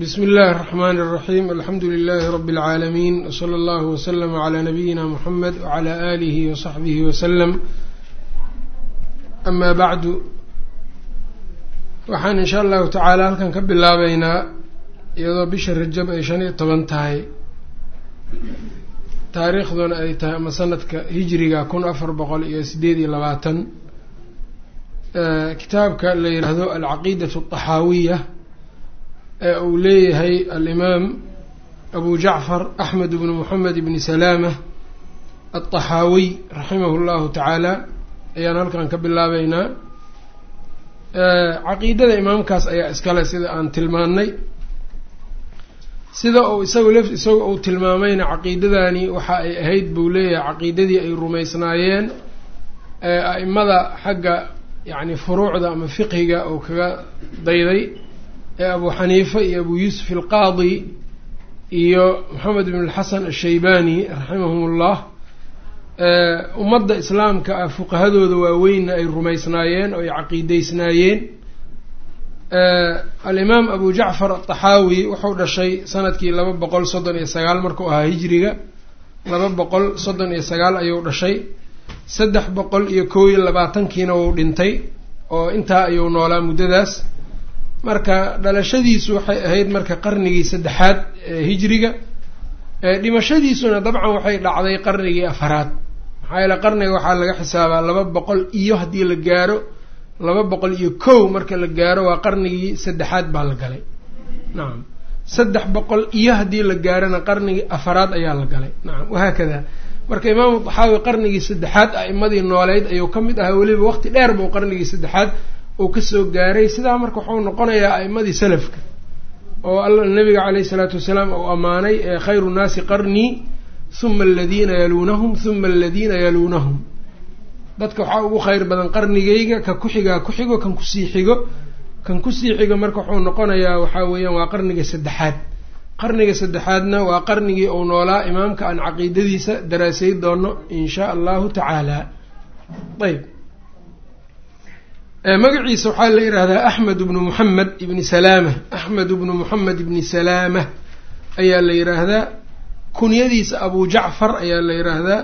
bsmi اllahi الرحmn الرaxيm alxamdu لlh rb العaalamiin wslى اllah wslm عlى nabiyina mxamed wعlى آlih وصaxbih wslm ama bacdu waxaan in sha allahu tacaala halkan ka bilaabeynaa iyadoo bisha rajab ay shan iyo toban tahay taariikhduna ay tahay ama sanadka hijriga kun afar boqol iyo sideed iyo labaatan kitaabka la yidhaahdo alcaqiidaة الطaxaawiya ee uu leeyahay alimaam abu jacfar axmed bnu moxamed bni salaama alطaxaawiy raximahu llahu tacaala ayaan halkan ka bilaabeynaa caqiidada imaamkaas ayaa iskale sida aan tilmaannay. Sida uu isagu lef isaga uu tilmaamayna caqiidadani waxa ay ahayd buu leeyahay caqiidadii ay rumaysnaayeen a'imada xagga yacni furuucda ama fiqhiga uu kaga dayday ee abu xaniifa iyo abu yuusuf alqaadi iyo moxamed ibn alxasan ashaybani raximahum ullah ummadda islaamka ah fuqahadooda waaweynna ay rumaysnaayeen oo ay caqiideysnaayeen alimaam abu jacfar ataxaawi wuxuu dhashay sannadkii laba boqol soddon iyo sagaal markuu ahaa hijriga laba boqol soddon iyo sagaal ayuu dhashay. Saddex boqol iyo kow iyo labaatankiina wuu dhintay oo intaa ayuu noolaa muddadaas marka dhalashadiisu waxay ahayd marka qarnigii saddexaad ee hijriga dhimashadiisuna dabcan waxay dhacday qarnigii afaraad. Maxaa yeele qarniga waxaa laga xisaabaa laba boqol iyo haddii la gaaro laba boqol iyo kow marka la gaaro waa qarnigii saddexaad baa la galay. Nacam saddex boqol iyo haddii la gaarona qarnigii afaraad ayaa la galay. Nacam wahaakada marka imaamu daxaawi qarnigii saddexaad a'imadii nooleyd ayuu ka mid ahaa weliba waqti dheer buu qarnigii saddexaad uu ka soo gaaray sidaa marka wuxuu noqonayaa a'imadii salafka oo alla nabiga caleyhi isalaatu wasalaam uu ammaanay khayru nnaasi qarnii huma aladiina yaluunahum huma aladiina yaluunahum. Dadka waxaa ugu kheyr badan qarnigayga ka ku-xigaa ku-xigo kan ku sii xigo kan ku sii xigo marka wuxuu noqonayaa waxaa weeyaan waa qarniga saddexaad. Qarniga saddexaadna waa qarnigii uu noolaa imaamka aan caqiidadiisa daraasay doono in shaa allahu tacaala. Ayb magaciisa waxaa la yidhaahdaa axmed bnu moxamed ibni salaama. Axmed bnu moxamed ibni salaama ayaa la yidhaahdaa. Kunyadiisa abu jacfar ayaa la yidhaahdaa.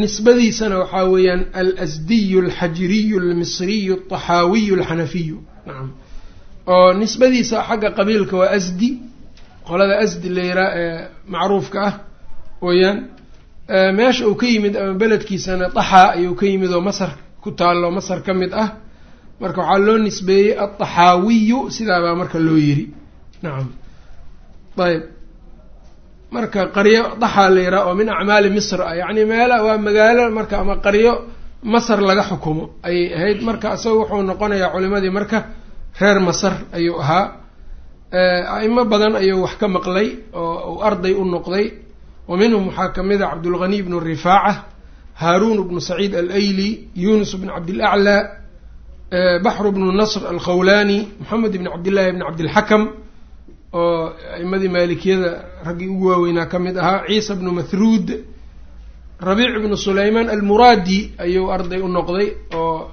Nisbadiisana waxaa weeyaan alasdiyu alxajiriyu almisriyu alطaxaawiyu alxanafiyu. Nacam oo nisbadiisa xagga qabiilka waa asdi. Qolada asdi la yiraa ee macruufka ah weeyaan. Meesha uu ka yimid ama beledkiisana daxaa ayuu ka yimid oo masar ku taallo masar ka mid ah. Marka waxaa loo nisbeeyey alطaxaawiyu sidaabaa marka loo yiri. Nacam ayb. Marka qaryo daxaa la yiraa oo min acmaali misr ah yacni meela waa magaalo marka ama qaryo masar laga xukumo. Ayay ahayd marka isaga wuxuu noqonayaa culimadii marka reer masar ayuu ahaa. A'imo badan ayuu wax ka maqlay oo uu arday u noqday. Wa minhum waxaa ka mid a cabdulghaniy bnu rifaaca haaruun bnu saciid alayli yunus bn cabdilaclaa baxru bnu nasr alkhawlani moxamed bn cabdillaahi bn cabdilxakam oo a'imadii maalikiyada raggii ugu waaweynaa ka mid ahaa ciisa bnu mathruud rabiic bnu sulaymaan almuraadi ayuu arday u noqday oo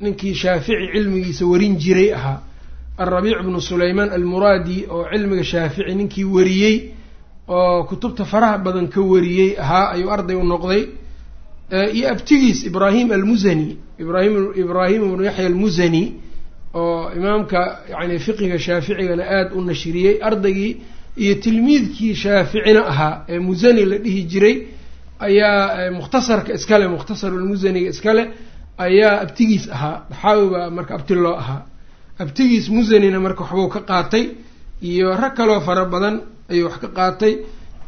ninkii shaafici cilmigiisa warin jiray ahaa. Alrabiic bnu sulaymaan almuraadi oo cilmiga shaafici ninkii wariyey oo kutubta faraha badan ka wariyey ahaa ayuu arday u noqday iyo abtigiis ibraahim almusani ibrahim ibraahim ibnu yaxya almusani oo imaamka yani fiqiga shaaficigana aada u nashriyey ardaygii iyo tilmiidkii shaaficina ahaa ee musani la dhihi jiray ayaa mukhtasarka iskale mukhtasarulmusaniga iskale ayaa abtigiis ahaa daxaawi baa marka abti loo ahaa. Abtigiis musanina marka waxbuu ka qaatay iyo rag kaloo fara badan ayuu wax ka qaatay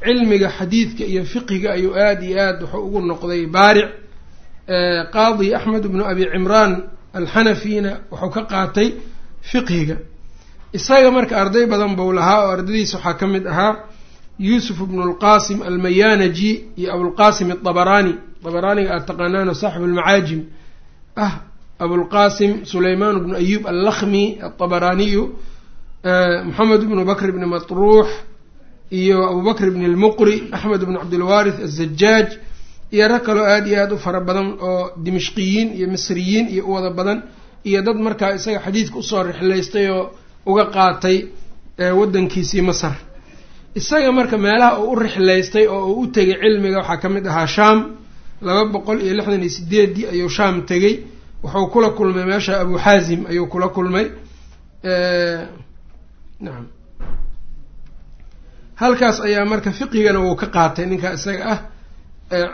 cilmiga xadiidka iyo fiqiga ayuu aada iyo aad wuxuu ugu noqday baaric. Qaadi axmed bnu abi cimraan alxanafina wuxuu ka qaatay fiqhiga isaga marka arday badan buu lahaa oo ardaydiisa waxaa ka mid ahaa yuusuf bnu lqasim almayanaji iyo abulqasim aabaraani abaraaniga aad taqaanaano saaxibu lmacaajim ah abulqasim sulaymaan bnu ayub allakhmi alabaraaniyu moxamed bnu bakr bni matruux iyo abubakr bn lmuqri axmed bn cabdilwaarith azajaaj iyo rag kaloo aada iyo aada u fara badan oo dimishqiyiin iyo misriyiin iyo u wada badan iyo dad markaa isaga xadiidka u soo rixlaystay oo uga qaatay waddankiisii masar. Isaga marka meelaha uu u rixlaystay oo uu u tegay cilmiga waxaa ka mid ahaa shaam laba boqol iyo lixdan iyo sideeddii ayuu shaam tegey wuxuu kula kulmay meesha abu xaazim ayuu kula kulmay. Nacam halkaas ayaa marka fiqigana wuu ka qaatay ninka isaga ah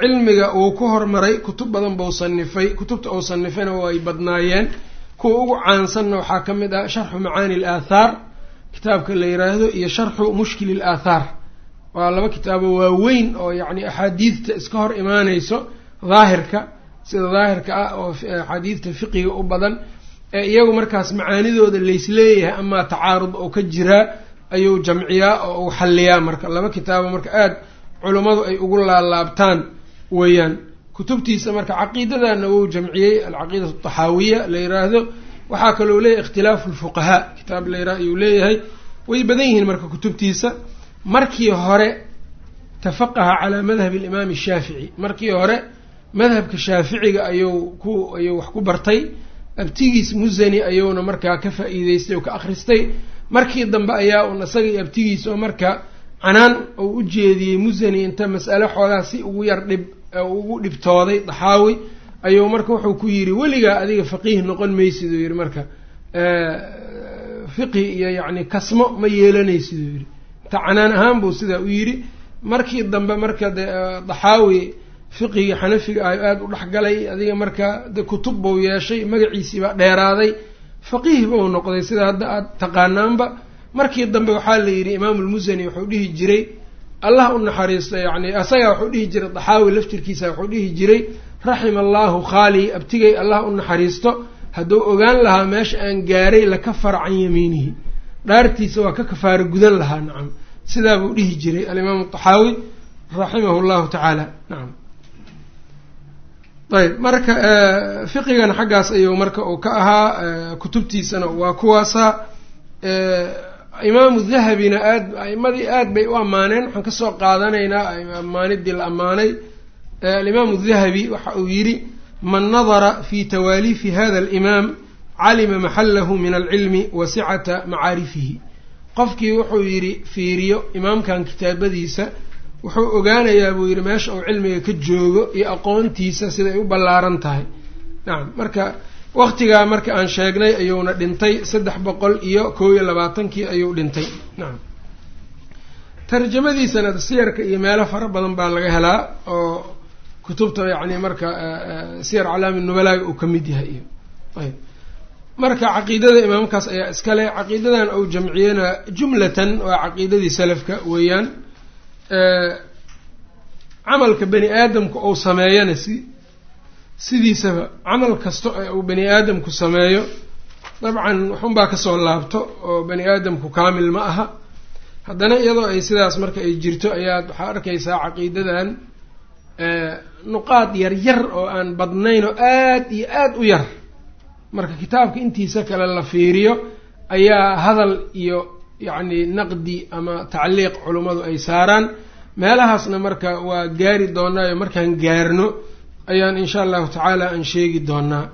cilmiga wuu ku hormaray kutub badan buu sanifay kutubta uu sanifayna way badnaayeen. Kuwa ugu caansanna waxaa ka mid ah sharxu macaani al aathaar kitaabka la yiraahdo iyo sharxu mushkili l aathaar waa laba kitaabo waaweyn oo yacni axaadiidta iska hor imaaneyso daahirka sida daahirka ah oo axaadiidta fiqiga u badan ee iyagu markaas macaanidooda laysleeyahay amaa tacaarud oo ka jiraa ayuu jamciyaa oo uu xalliyaa marka. Laba kitaabo marka aada culummadu ay ugu laalaabtaan weeyaan. Kutubtiisa marka caqiidadana wuu jamciyey alcaqiidat ataxaawiya la yiraahdo. Waxaa kaloo leeyahay ikhtilaafu lfuqahaa kitaab la yiraha ayuu leeyahay. Way badan yihiin marka kutubtiisa. Markii hore tafaqaha calaa madhabi alimaami shaafici markii hore madhabka shaaficiga ayuu ku ayuu wax ku bartay. Abtigiis musani ayuuna markaa ka faa-iideystay oo ka akhristay markii dambe ayaa un isaga iyo abtigiis oo marka canaan uu u jeediyey musani inta mas'ale xoogaa si ugu yar dhib ugu dhibtooday daxaawi ayuu marka wuxuu ku yidhi weligaa adiga faqiih noqon maysid uu yidhi marka. Fiqhi iyo yacni kasmo ma yeelanaysid uu yidhi. Inta canaan ahaan buu sidaa u yidhi. Markii dambe marka de daxaawi fiqigii xanafiga ah aada u dhexgalay adiga marka de kutub buu yeeshay magaciisiibaa dheeraaday faqiih buu noqday sida hadda aada taqaanaanba. Markii dambe waxaa la yidhi imaamulmusani wuxuu dhihi jiray allah u naxariisto yacni asagaa wuxuu dhihi jiray daxaawi laftirkiisa wuxuu dhihi jiray raxima allahu khaalii abtigay allah u naxariisto hadduu ogaan lahaa meesha aan gaaray lakafara can yamiinihi dhaartiisa waa ka kafaaro gudan lahaa nacam sidaa buu dhihi jiray alimaamu daxaawi raximahu llahu tacaala nacam ayb marka fiqigana xaggaas ayuu marka uu ka ahaa kutubtiisana waa kuwaasa imaamu dahabina aad aimadii aad bay u ammaaneen. Waxaan ka soo qaadanaynaa ammaanidii la ammaanay. Alimaamu dahabi waxa uu yidhi man nadara fi tawaaliifi hada alimaam calima maxallahu min alcilmi wa sicata macaarifihi. Qofkii wuxuu yidhi fiiriyo imaamkan kitaabadiisa wuxuu ogaanayaa buu yidhi meesha uu cilmiga ka joogo iyo aqoontiisa siday u ballaaran tahay. Nacam marka waqtigaa marka aan sheegnay ayuuna dhintay saddex boqol iyo kow iyo labaatankii ayuu dhintay. Nacam tarjamadiisana siyarka iyo meelo fara badan baa laga helaa oo kutubta yacni marka siyar calaami nubalaaga uu ka mid yahay. Iyo ayb. Marka caqiidada imaamkaas ayaa iskale caqiidadan uu jamciyena jumlatan waa caqiidadii salafka weeyaan camalka bani aadamku uu sameeyana si sidiisaba camal kasta ee uu bani aadamku sameeyo dabcan waxunbaa ka soo laabto oo bani aadamku kaamil ma aha. Haddana iyadoo ay sidaas marka ay jirto ayaad waxaa arkaysaa caqiidadan nuqaad yar yar oo aan badnayn oo aad iyo aada u yar. Marka kitaabka intiisa kale la fiiriyo ayaa hadal iyo yacni naqdi ama tacliiq culummadu ay saaraan meelahaasna marka waa gaari doonaayo markaan gaarno ayaan insha allahu tacaala aan sheegi doonaa.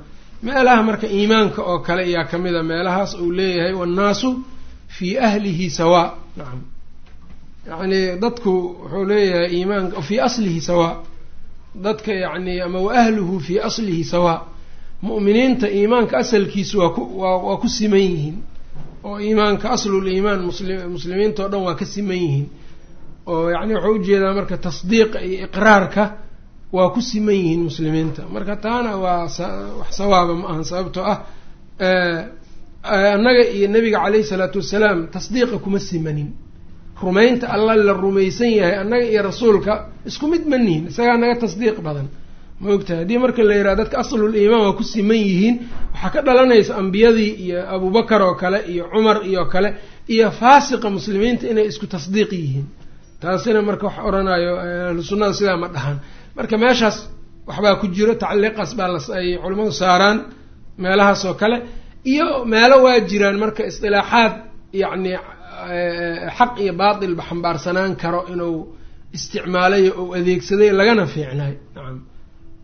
Meelaha marka iimaanka oo kale ayaa ka mid a meelahaas uu leeyahay wannaasu fii ahlihi sawaa nacam yacni dadku wuxuu leeyahay iimaanka fii aslihi sawaa dadka yacni ama wa ahluhu fii aslihi sawaa mu'miniinta iimaanka asalkiisu waa ku waa ku siman yihiin oo iimaanka aslul iimaan musli muslimiinta oo dhan waa ka siman yihiin. oo yacni wuxuu u jeedaa marka tasdiiqa iyo iqraarka waa ku siman yihiin muslimiinta. Marka taana waa wax sawaaba ma ahan sababtoo ah annaga iyo nabiga caleyhi salaatu wasalaam tasdiiqa kuma simanin. Rumaynta alla la rumaysan yahay annaga iyo rasuulka isku mid ma nihin isagaa naga tasdiiq badan ma ogtahay? Haddii marka la yidhaha dadka aslul iimaan waa ku siman yihiin waxaa ka dhalanaysa ambiyadii iyo abubakar oo kale iyo cumar iyo kale iyo faasiqa muslimiinta inay isku tasdiiq yihiin. Taasina marka wax odhanayo ahlu sunnada sidaa ma dhahan marka meeshaas waxbaa ku jiro tacliiqaas baa las ay culimmadu saaraan meelahaas oo kale iyo meelo waa jiraan marka isdilaaxaad yacni xaq iyo baatilba xambaarsanaan karo inuu isticmaalayo ou adeegsaday lagana fiicnaay nacam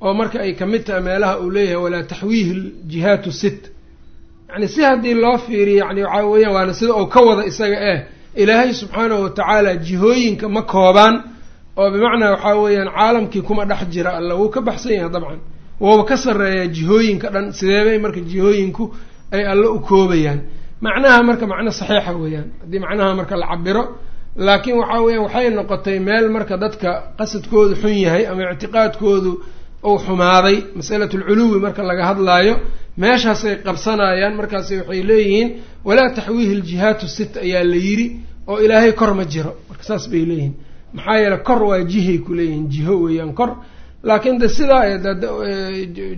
oo marka ay ka mid tahay meelaha uu leeyahay walaa taxwiihi ljihaatu sit yani si haddii loo fiiriyo yani waxaa weeyaan waana sida uu ka wada isaga eh ilaahay subxaanahu watacaala jihooyinka ma koobaan. Oo bimacnaa waxaa weeyaan caalamkii kuma dhex jira alla wuu ka baxsan yahay dabcan. Wouba ka sarreeyaa jihooyinka dhan sideebay marka jihooyinku ay alla u koobayaan? Macnaha marka macno saxiixa weeyaan. Haddii macnaha marka la cabiro laakiin waxaa weeyaan waxay noqotay meel marka dadka qasadkoodu xun yahay ama ictiqaadkoodu uu xumaaday masalat alculuwi marka laga hadlaayo. Meeshaasay qabsanayaan markaas waxay leeyihiin walaa taxwiihi ljihaatu sit ayaa la yidhi oo ilaahay kor ma jiro. Marka saas bay leeyihiin. Maxaa yeele kor waa jihay ku leeyihiin jiho weeyaan kor. Laakiin de sidaa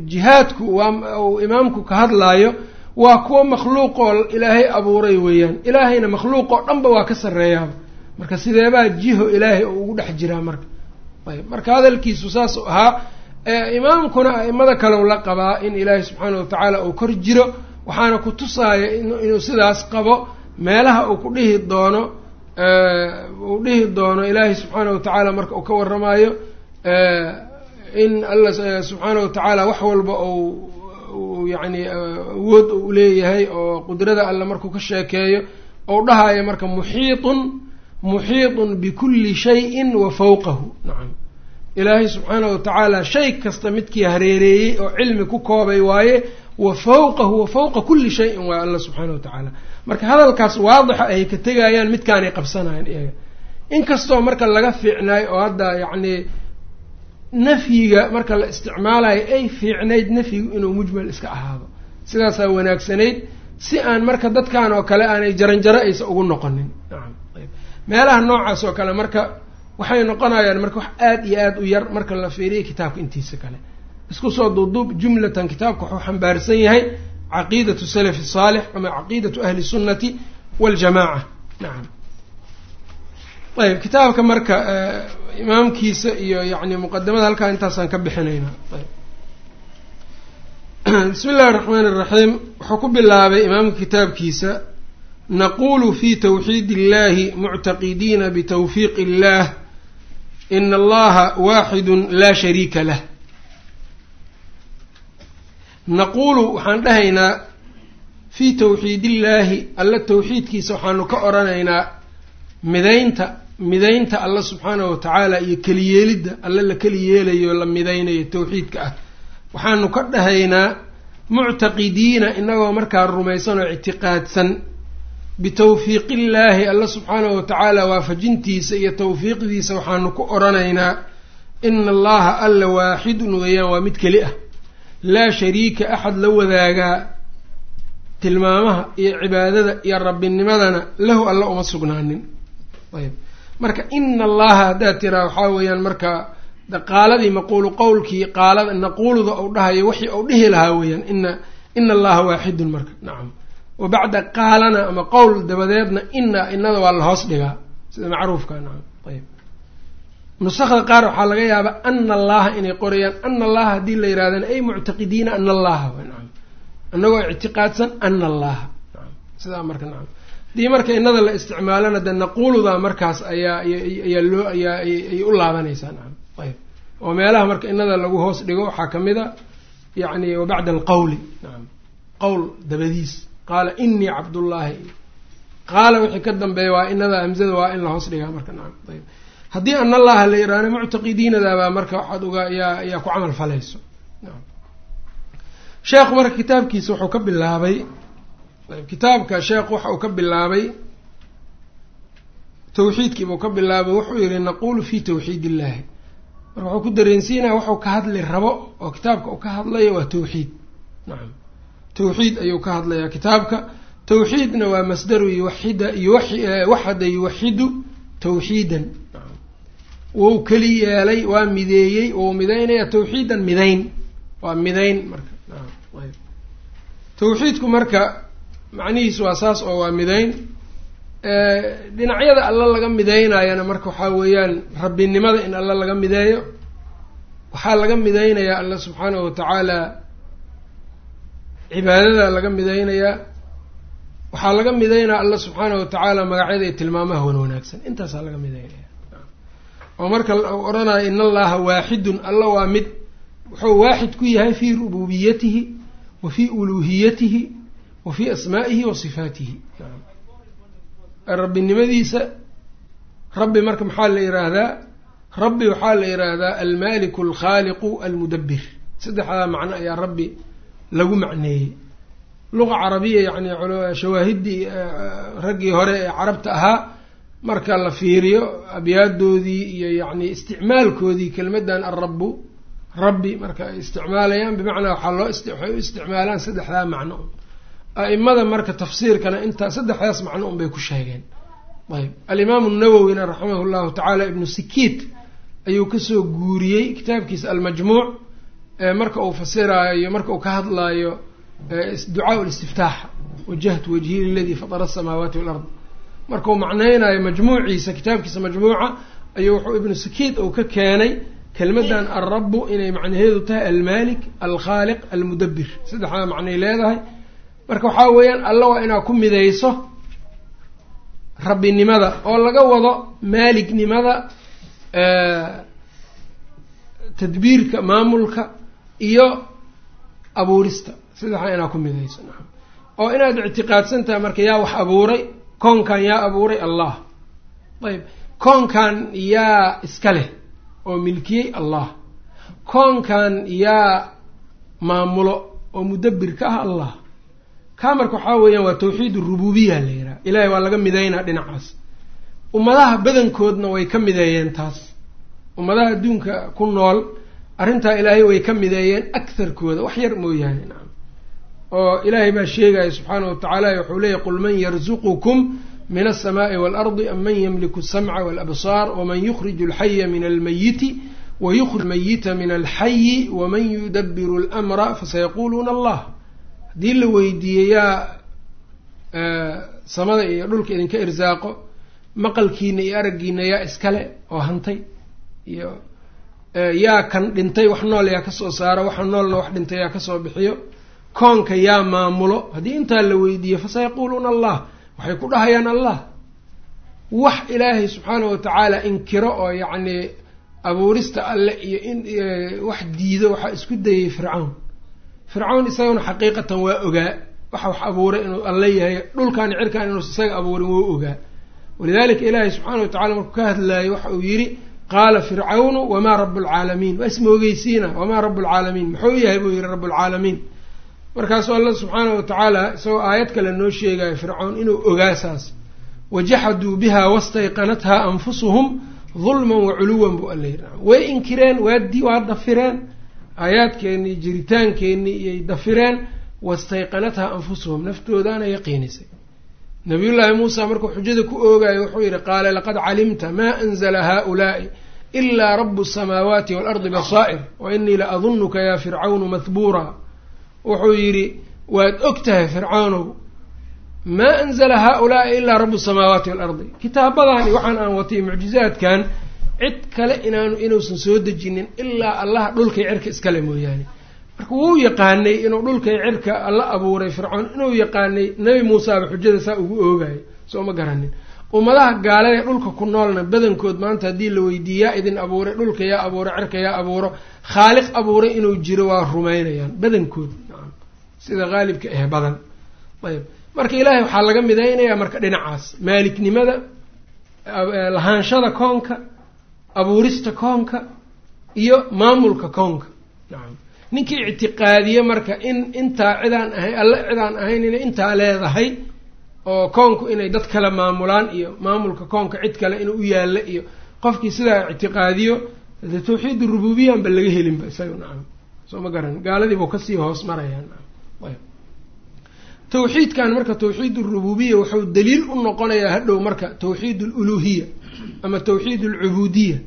jihaadku waa uu imaamku ka hadlaayo waa kuwa makhluuqoo ilaahay abuuray weeyaan. Ilaahayna makhluuqoo dhanba waa ka sarreeyaaba marka sideebaa jiho ilaahay oo ugu dhex jiraa marka. Ayb marka hadalkiisu saas ahaa imaamkuna a'imada kalew la qabaa in ilaahay subxaana watacaala uu kor jiro waxaana ku tusaaya inuu sidaas qabo meelaha uu ku dhihi doono uu dhihi doono ilaahay subxaana watacaala marka uu ka warramaayo in alla subxaana watacaala wax walba ou yacni awood u leeyahay oo qudrada alle markuu ka sheekeeyo ou dhahayo marka muxiitun muxiitun bikulli shayin wa fawqahu. Nacam ilaahay subxaana watacaala shay kasta midkii hareereeyey oo cilmi ku koobay waaye wa fawqahu wa fawqa kulli shayin waa alla subxaana watacaala marka hadalkaas waadixa ay ka tegayaan midkaanay qabsanayaan iyaga. Inkastoo marka laga fiicnaayo oo hadda yacni nafyiga marka la isticmaalayo ay fiicnayd nafyigu inuu mujmal iska ahaado. Sidaasaa wanaagsanayd si aan marka dadkan oo kale aanay jaranjaro aysa ugu noqonin. Meelaha noocaas oo kale marka waxay noqonayaan marka wax aada iyo aada u yar marka la fiiriyo kitaabka intiisa kale. Isku soo duuduub jumlatan kitaabka wuxuu xambaarsan yahay caqiidatu salafi saalix ama caqiidatu ahli sunnati waljamaaca nacam ayb kitaabka marka imaamkiisa iyo yani muqadamada halkaa intaasaan ka bixinaynaa bismi illahi raxmaani iraxiim wuxuu ku bilaabay imaamka kitaabkiisa naqulu fi tawxiid illahi muctaqidiina bitawfiiq illah ina allaha waaxidu laa shariika lah naquulu waxaan dhahaynaa fii tawxiid illaahi alla tawxiidkiisa waxaanu ka odhanaynaa midaynta midaynta alla subxaanahu watacaala iyo keliyeelidda alla la keli yeelayo la midaynayo tawxiidka ah waxaanu ka dhahaynaa muctaqidiina inagoo markaa rumaysan oo ictiqaadsan bitawfiiqillaahi alla subxaanahu watacaala waafajintiisa iyo tawfiiqdiisa waxaanu ku odhanaynaa ina allaha alla waaxidun weeyaan waa mid keli ah. Laa shariika axad la wadaagaa tilmaamaha iyo cibaadada iyo rabbinimadana lahu alla uma sugnaanin. Ayb marka ina allaha haddaad tiraa waxaa weeyaan marka qaaladii maquulu qowlkii qaalada naquuluda ou dhahayo wixii ou dhihi lahaa weeyaan ina ina allaha waaxidun marka. Nacam wa bacda qaalana ama qowl dabadeedna ina inada waa la hoos dhigaa sida macruufka nacam ayb nusakda qaar waxaa laga yaabaa ana allaha inay qorayaan ana allaha haddii la yidhahdana ay muctaqidiina ana allaha anagoo ictiqaadsan ana allaha sidaa marka nacam haddii marka inada la isticmaalana de naquuluda markaas ayaa ayaa loo ayaa ay u laabanaysaa nacam ayb oo meelaha marka inada lagu hoos dhigo waxaa ka mid a yani wa bacda alqawli nacam qowl dabadiis qaala inii cabdullaahi. Qaala wixii ka dambeeya waa inada hamzada waa in la hoos dhigaa. Marka nacam ayb haddii ana allaha la yidhaahdo muctaqidiinadaabaa marka waxaad uga yaa yaa ku camal falayso. Sheekhu marka kitaabkiisa wuxuu ka bilaabay kitaabka sheekhu waxa uu ka bilaabay tawxiidkiibuu ka bilaabay wuxuu yihi naqulu fi tawxiid illahi marka wuxuu ku dareensiinaya waxuu ka hadli rabo oo kitaabka uu ka hadlayo waa tawxiid. Nacam tawxiid ayuu ka hadlayaa kitaabka. Tawxiidna waa masdaru yuwaxida yuwaxada yuwaxidu tawxiidan. Wou keli yeelay waa mideeyey wou midaynaya tawxiidan midayn waa midayn marka tawxiidku marka macnihiisu waa saas oo waa midayn dhinacyada alla laga midaynayana marka waxaa weeyaan rabbinimada in alla laga mideeyo waxaa laga midaynayaa alla subxaanahu watacaala cibaadada laga midaynayaa waxaa laga midaynaya alla subxaanahu watacaala magacyada iyo tilmaamaha wan wanaagsan. Intaasaa laga midaynaya. Oo marka odhanayo in allaha waaxidun. Alla waa mid wuxuu waaxid ku yahay fii rububiyatihi wa fii uluuhiyatihi wa fii asmaa'ihi wa sifaatihi. Rabbinimadiisa rabbi marka maxaa la yidhaahdaa rabbi waxaa la yidhaahdaa almaliku alkhaaliqu almudabbir. Saddexdaa macno ayaa rabbi lagu macneeyey. Luqa carabiya yacni shawaahiddii raggii hore ee carabta ahaa marka la fiiriyo abyaadoodii iyo yacni isticmaalkoodii kelmaddan alrabbu rabbi marka ay isticmaalayaan bimacnaa waxaa loo waxay u isticmaalaan saddexdaa macno. A'imada marka tafsiirkana intaa saddexdaas macno un bay ku sheegeen. Ayb alimaamu nawowina raximah llahu tacaala ibnu sikiit ayuu ka soo guuriyey kitaabkiisa almajmuuc marka uu fasiraayo marka uu ka hadlaayo ducaa listiftaax wajahtu wajhi liladii fatara asamaawaati walard. Markau macneynayo majmuuciisa kitaabkiisa majmuuca ayuu wuxuu ibnu sikiit uu ka keenay kelmaddan alrabu inay macnaheedu tahay almalik alkhaaliq almudabbir. Saddexdaa macnay leedahay. Marka waxaa weeyaan alla waa inaad ku midayso rabbinimada oo laga wado maalignimada tadbiirka maamulka iyo abuurista. Saddexdaa inaad ku midayso nacam oo inaad ictiqaadsan tahay marka yaa wax abuuray koonkan yaa abuuray allah. Ayb koonkan yaa iska leh oo milkiyey allah. Koonkan yaa maamulo oo mudabbir ka ah allah. Kaa marka waxaa weeyaan waa tawxiid urububiya la yidhaha ilaahay waa laga mideynaa dhinacaas. Ummadaha badankoodna way ka mideeyeen taas. Ummadaha adduunka ku nool arrintaa ilaahay way ka mideeyeen akharkooda wax yar mooyaane nacam. Oo ilaahay baa sheegaya subxaanahu watacaala wuxuu leeyahy qul man yarzuqukum min alsamaai waalardi am man yamliku asamca walabsaar waman yukhriju alxaya min almayiti wayukhrij almayita min alxayi waman yudabiru almra fasayaquuluuna allah. Haddii la weydiiyey yaa samada iyo dhulka idinka irsaaqo maqalkiina iyo araggiina yaa iskale oo hantay iyo yaa kan dhintay wax nool yaa ka soo saaro waxa noolna wax dhintay yaa ka soo bixiyo. Koonka yaa maamulo. Haddii intaa la weydiiyo fasayaquuluuna allah. Waxay ku dhahayaan allah. Wax ilaahay subxaanahu watacaala inkiro oo yacni abuurista alle iyo in wax diido waxaa isku dayay fircawn fircawn isaguna xaqiiqatan waa ogaa. Waxa wax abuuray inuu alle yahay dhulkan cirkan inuusa isaga abuurin wuu ogaa. Walidalika ilaahay subxaana wa tacala markuu ka hadlaayay waxa uu yidhi qaala fircawnu wamaa rabu lcaalamiin waa ismoogeysiina wamaa rabu lcaalamiin muxuu yahay buu yihi rabbulcaalamiin markaasuu alla subxaana wa tacaala isagoo aayad kale noo sheegayo fircawn inuu ogaa saas wajaxaduu biha wastayqanathaa anfusuhum dulman wa culuwan buu alla yidhi. Way inkireen waadi waa dafireen aayaadkeennii jiritaankeenii iyay dafireen wastayqanathaa anfusuhum naftoodaana yaqiinisay nabiyullaahi muusa markuu xujada ku oogaayo wuxuu yidhi qaala laqad calimta maa anzala haaulaa'i ilaa rabu samaawaati waalardi basaa'ir wa inii la adunuka yaa fircawnu mahbuura wuxuu yidhi waad og tahay fircawnow maa anzala haaulaai ilaa rabu samaawaati waalardi kitaabadaani waxaan aan watay mucjizaadkan cid kale inaanu inuusan soo dejinin ilaa allaha dhulkay cerka iskale mooyaane marka wuu yaqaanay inuu dhulkay cirka alla abuuray fircoon inuu yaqaanay nebi muuseaba xujada saa ugu oogayo soo ma garanin. Ummadaha gaalada dhulka ku noolna badankood maanta haddii la weydiiye idin abuuray dhulka yaa abuuray cirka yaa abuuro khaaliq abuuray inuu jiro waa rumaynayaan badankood. Sida qaalibka eh badan. Ayb marka ilaahay waxaa laga midaynayaa marka dhinacaas. Maaliknimada lahaanshada koonka abuurista koonka iyo maamulka koonka. Nacam ninkii ictiqaadiye marka in intaa cidaan ahayn alle cidaan ahayn inay intaa leedahay oo koonku inay dad kale maamulaan iyo maamulka koonka cid kale inuu u yaalla iyo qofkii sidaa ictiqaadiyo de tawxiid rububiyan ba laga helinba isaga nacam. Soo ma garan gaaladiibuu ka sii hoos marayaa nacam. Ayb. Tawxiidkan marka tawxiid urububiya wuxuu daliil u noqonayaa hadhow marka tawxiid aluluhiya ama tawxiid alcubuudiya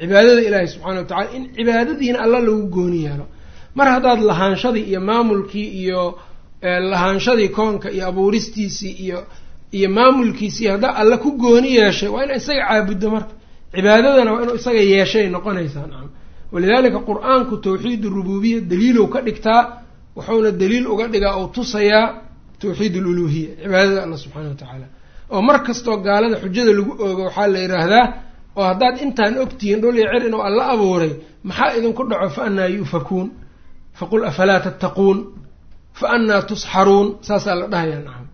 cibaadada ilaahi subxana wa tacala in cibaadadiina alla lagu gooni yeelo mar haddaad lahaanshadii iyo maamulkii iyo lahaanshadii koonka iyo abuuristiisii iyo iyo maamulkiisii haddaa alla ku gooni yeeshay waa ina isaga caabuddo marka. Cibaadadana waa inuu isaga yeeshay noqonaysaa nacam walidaalika qur'aanku tawxiid urububiya daliilow ka dhigtaa wuxuuna daliil uga dhigaa oo tusayaa tawxiid aluluhiya cibaadada alla subxaana wa tacaala. Oo mar kastoo gaalada xujada lagu oogo waxaa la yidhaahdaa oo haddaad intaan ogtihiin dhul iyo cir inuu alla abuuray maxaa idinku dhaco fa annaa yu'fakuun faqul afalaa tattaquun fa annaa tusxaruun saasaa la dhahayaa nacam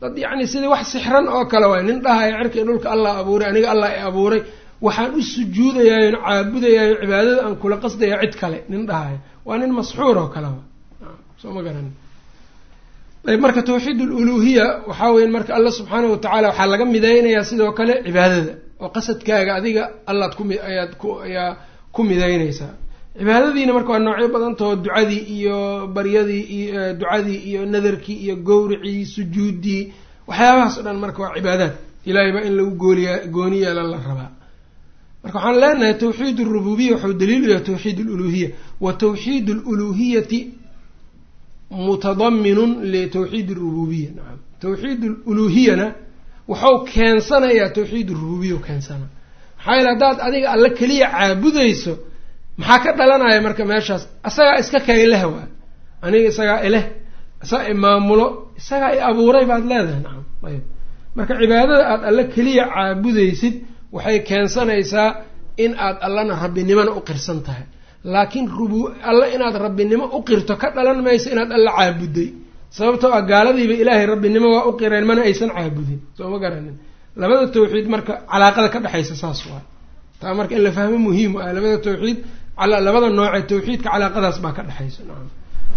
dad yacni sidii wax sixran oo kale waay nin dhahaya cirka iyo dhulka allah abuuray aniga allah i abuuray waxaan u sujuudayaayon caabudayaayo cibaadada aan kula qasdaya cid kale nin dhahaya waa nin masxuur oo kale wa soo ma garan ayb marka tawxiid aluluhiya waxaa weya marka alla subxaanahu watacala waxaa laga midaynayaa sidoo kale cibaadada oo qasadkaaga adiga allaad ku ayaad ku ayaa ku midaynaysaa cibaadadiina marka waa noocyo badantao ducadii iyo baryadii iyo ducadii iyo nadarkii iyo gowricii sujuuddii waxyaabahaas o dhan marka waa cibaadaad. Ilaahay baa in lagu gooliya gooni yeela la rabaa. Marka waxaan leenahay tawxiid arububiya waxuu daliil u yahay tawxiid aluluhiya wa tawxiid aluluhiyati mutadaminun litawxiid arububiya nacam tawxiid aluluhiyana waxau keensanayaa tawxiid arububiya keensana. Maxaa yeele haddaad adiga alle keliya caabudayso maxaa ka dhalanaya marka meeshaas? Isagaa iska ka ileh waa. Aniga isagaa ileh isagaa i maamulo isagaa i abuuray baad leedahay. Nacam ayb marka cibaadada aada alle keliya caabudaysid waxay keensanaysaa in aad allana rabbinimona u qirsan tahay. Laakiin rubu alle inaad rabbinimo u qirto ka dhalan mayso inaad alle caabuday. Sababtoo ah gaaladiiba ilaahay rabbinimo waa u qireen mana aysan caabudin. Soo ma garanin. Labada tawxiid marka calaaqada ka dhexaysa saas waa. Taa marka in la fahmo muhiim ah labada tawxiid labada noocee tawxiidka calaaqadaas baa ka dhexaysa nacam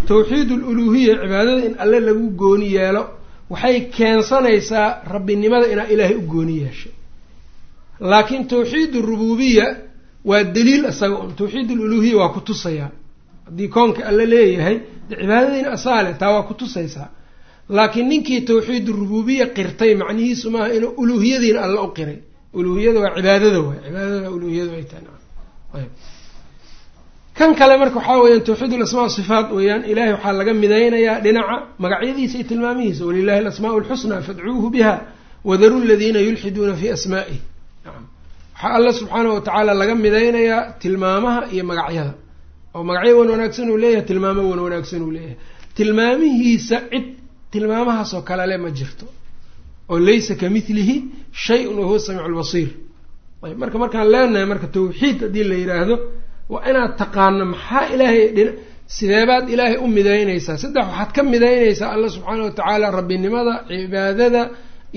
tawxiid aluluhiya cibaadada in alle lagu gooni yeelo waxay keensanaysaa rabbinimada inaa ilaahay u gooni yeeshay laakiin tawxiid arububiya waa daliil isaga un tawxiid aluluhiya waa ku tusayaa haddii koonka alle leeyahay de cibaadadiina asaale taa waa ku tusaysaa. Laakiin ninkii tawxiid arububiya qirtay macnihiisu maaha inuu uluhiyadiina alle u qiray. Uluhiyada waa cibaadada waay. Cibaadada uluhiyadu ay tahay kan kale marka waxaa weeyaan tawxiid alasmaa sifaat weeyaan. Ilahay waxaa laga midaynayaa dhinaca magacyadiisa iyo tilmaamihiisa. Walilahi alasmaau lxusnaa fadcuuhu biha wadaru ladiina yulxiduuna fii asmaa'ih waxaa alla subxaanahu watacaala laga midaynayaa tilmaamaha iyo magacyada. Oo magacyo wan wanaagsan uu leeyahay tilmaamo wan wanaagsan uu leeyahay. Tilmaamihiisa cid tilmaamahaasoo kale le ma jirto. Oo laysa ka midlihi shay-un wahuwa samiicu lbasiir ayb marka markaan leenahay marka tawxiid haddii la yidhaahdo waa inaad taqaano maxaa ilaahay sideebaad ilaahay u midaynaysaa? Saddex waxaad ka midaynaysaa alla subxaana watacaala rabbinimada cibaadada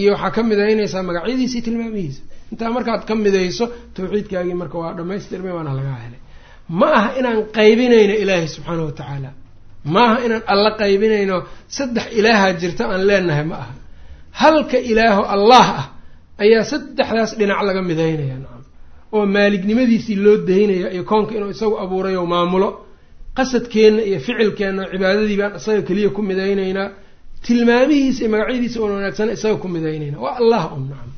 iyo waxaa ka midaynaysaa magacyadiisa iyo tilmaamihiisa. Intaa markaad ka midayso tawxiidkaagii marka waa dhamaystirmay waana lagaa helay. Ma aha inaan qaybinayno ilaahay subxaana wa tacaala ma aha inaan alla qaybinayno. Saddex ilaaha jirta aan leenahay ma aha. Halka ilaaho allah ah ayaa saddexdaas dhinac laga midaynaya oo maalignimadiisii loo daynaya iyo koonka inuu isagu abuuray oo maamulo qasadkeenna iyo ficilkeenna cibaadadii baan isaga keliya ku midaynaynaa tilmaamihiisa iyo magacyadiisa oon wanaagsana isaga ku midaynaynaa waa allah un nacam.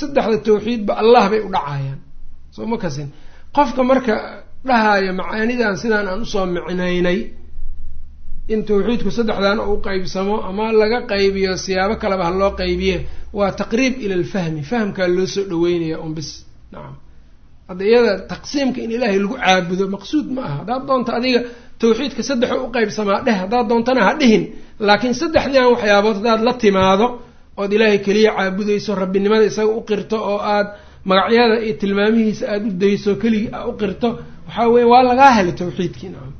Saddexda tawxiidba allah bay u dhacayaan. Soo ma qofka marka dhahaayo macaanidan sidaan aan u soo micnaynay in tawxiidku saddexdan u qeybsamo ama laga qaybiyo siyaabo kaleba ha loo qaybiye waa taqriib ila alfahmi. Fahamkaa loo soo dhaweynaya un bis. Nacam hadda iyada taqsiimka in ilaahay lagu caabudo maqsuud ma aha. Haddaad doonto adiga tawxiidka saddexu u qeybsamaa dheh haddaad doontana ha dhihin. Laakiin saddexdiian waxyaabood haddaad la timaado ood ilaahay keliya caabudayso rabbinimada isaga u qirto oo aad magacyada iyo tilmaamihiisa aada u dayso keligii a u qirto waxaa weya waa lagaa helay tawxiidkii nacam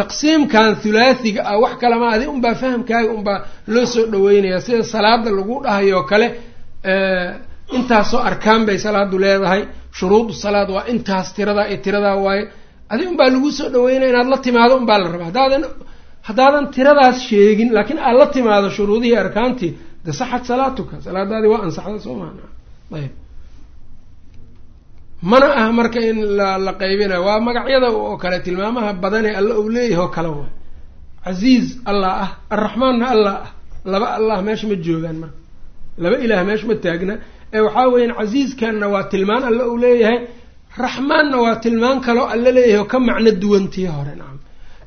taqsiimkan thulaathiga ah wax kalema adi unbaa fahamkaaga unbaa loo soo dhaweynaya. Sida salaada lagu dhahayoo kale intaasoo arkaan bay salaadu leedahay shuruudu salaad waa intaas tiradaa iyo tiradaa waaye. Adi unbaa lagu soo dhaweynaya inaad la timaado unbaa la rabaa. Haddaadan haddaadan tiradaas sheegin laakiin aad la timaado shuruudihii arkaantii de saxad salaatuka. Salaadaadii waa ansaxda soo maana ayb. Mana ah marka in la qaybinayo waa magacyada oo kale tilmaamaha badanee alla uu leeyahay oo kale waay casiiz allah ah arraxmaanna allah ah. Laba allah meesha ma joogaan marka. Laba ilaah meesha ma taagna ee waxaa weeyaan casiizkanna waa tilmaan alla uu leeyahay raxmaanna waa tilmaan kaloo alla leeyahay oo ka macno duwantii hore nacam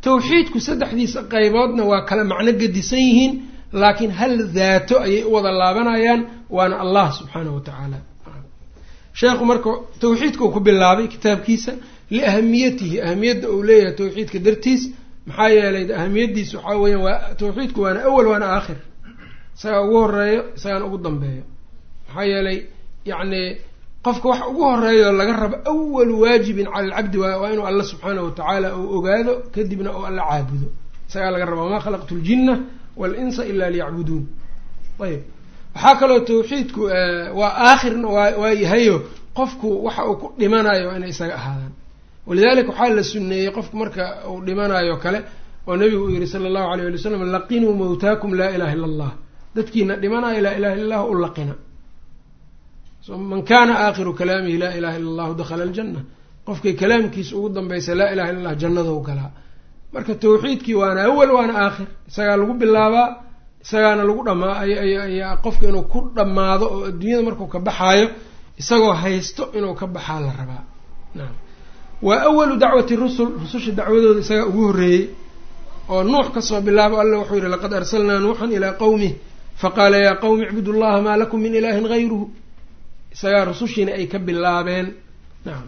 tawxiidku saddexdiisa qayboodna waa kala macno gedisan yihiin laakiin hal daato ayay u wada laabanayaan waana allah subxaanahu watacaala sheekhu marka tawxiidka uu ku bilaabay kitaabkiisa liahamiyatihi ahamiyadda uu leeyahay tawxiidka dartiis maxaa yeelay ahamiyaddiisa waxaa weeyaan waa tawxiidku waana awal waana aakhir. Isagaa ugu horeeyo isagaan ugu dambeeyo maxaa yeelay yacni qofka wax ugu horeeyo laga rabo awalu waajibin cala alcabdi waa inuu alla subxaanahu watacaala uu ogaado kadibna uu alla caabudo. Isagaa laga raba wamaa khalaqtu ljinna waalinsa ila liyacbuduun. Ayib. Waxaa kaloo tawxiidku waa aakhirna waa yahayo qofku waxa uu ku dhimanayo waa inay isaga ahaadaan. Walidalika waxaa la suneeyey qofku marka uu dhimanayo kale oo nabigu uu yihi sala allahu alayh ali wasalam laqinuu mawtaakum laa ilaha illa allah dadkiina dhimanayo laa ilaha illa allah u laqina man kana aakhiru kalaamihi laa ilaha illa allahu dakhala aljanna. Qofkay kalaamkiisa ugu dambaysa laa ilaha illa allah jannadou galaa marka tawxiidkii waana awal waana aakhir. Isagaa lagu bilaabaa isagaana lagu dhamaa qofka inuu ku dhammaado oo adduunyada markuu ka baxaayo isagoo haysto inuu ka baxaa la rabaa. Naam. Waa awalu dacwati rusul rususha dacwadooda isagaa ugu horreeyey oo nuux ka soo bilaabo alla wuxuu yihi laqad arsalnaa nuuxan ilaa qowmih faqaala yaa qowmi icbudu llaha maa lakum min ilaahin gayruhu isagaa rusushiina ay ka bilaabeen. Nacam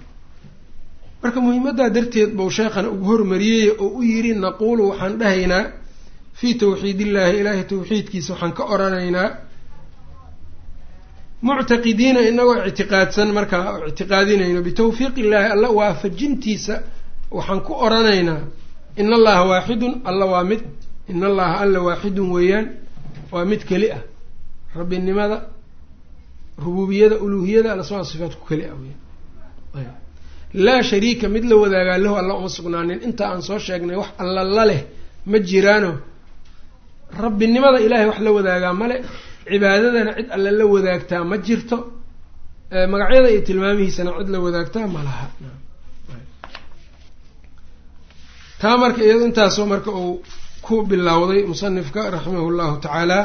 marka muhiimaddaa darteed buu sheekhana ugu hormariyey oo u yidhi naquulu waxaan dhahaynaa fii tawxiid illaahi ilaahay tawxiidkiisa waxaan ka oranaynaa muctaqidiina inagoo ictiqaadsan markaa ictiqaadinayno bitawfiiq illaahi alla waafajintiisa waxaan ku oranaynaa in allaha waaxidun alla waa mid in allaha alla waaxidun weeyaan waa mid keli ah rabbinimada rubuubiyada uluuhiyada alasmaa sifaat ku keli ah weyan laa shariika mid la wadaagaa lahu alla uma sugnaanin. Inta aan soo sheegnay wax alla la leh ma jiraano. Rabbinimada ilaahay wax la wadaagaa male cibaadadana cid alle la wadaagtaa ma jirto. Magacyada iyo tilmaamihiisana cid la wadaagtaa ma laha. Taa marka iyado intaasoo marka uu ku bilowday musanifka raximahu llahu tacaala.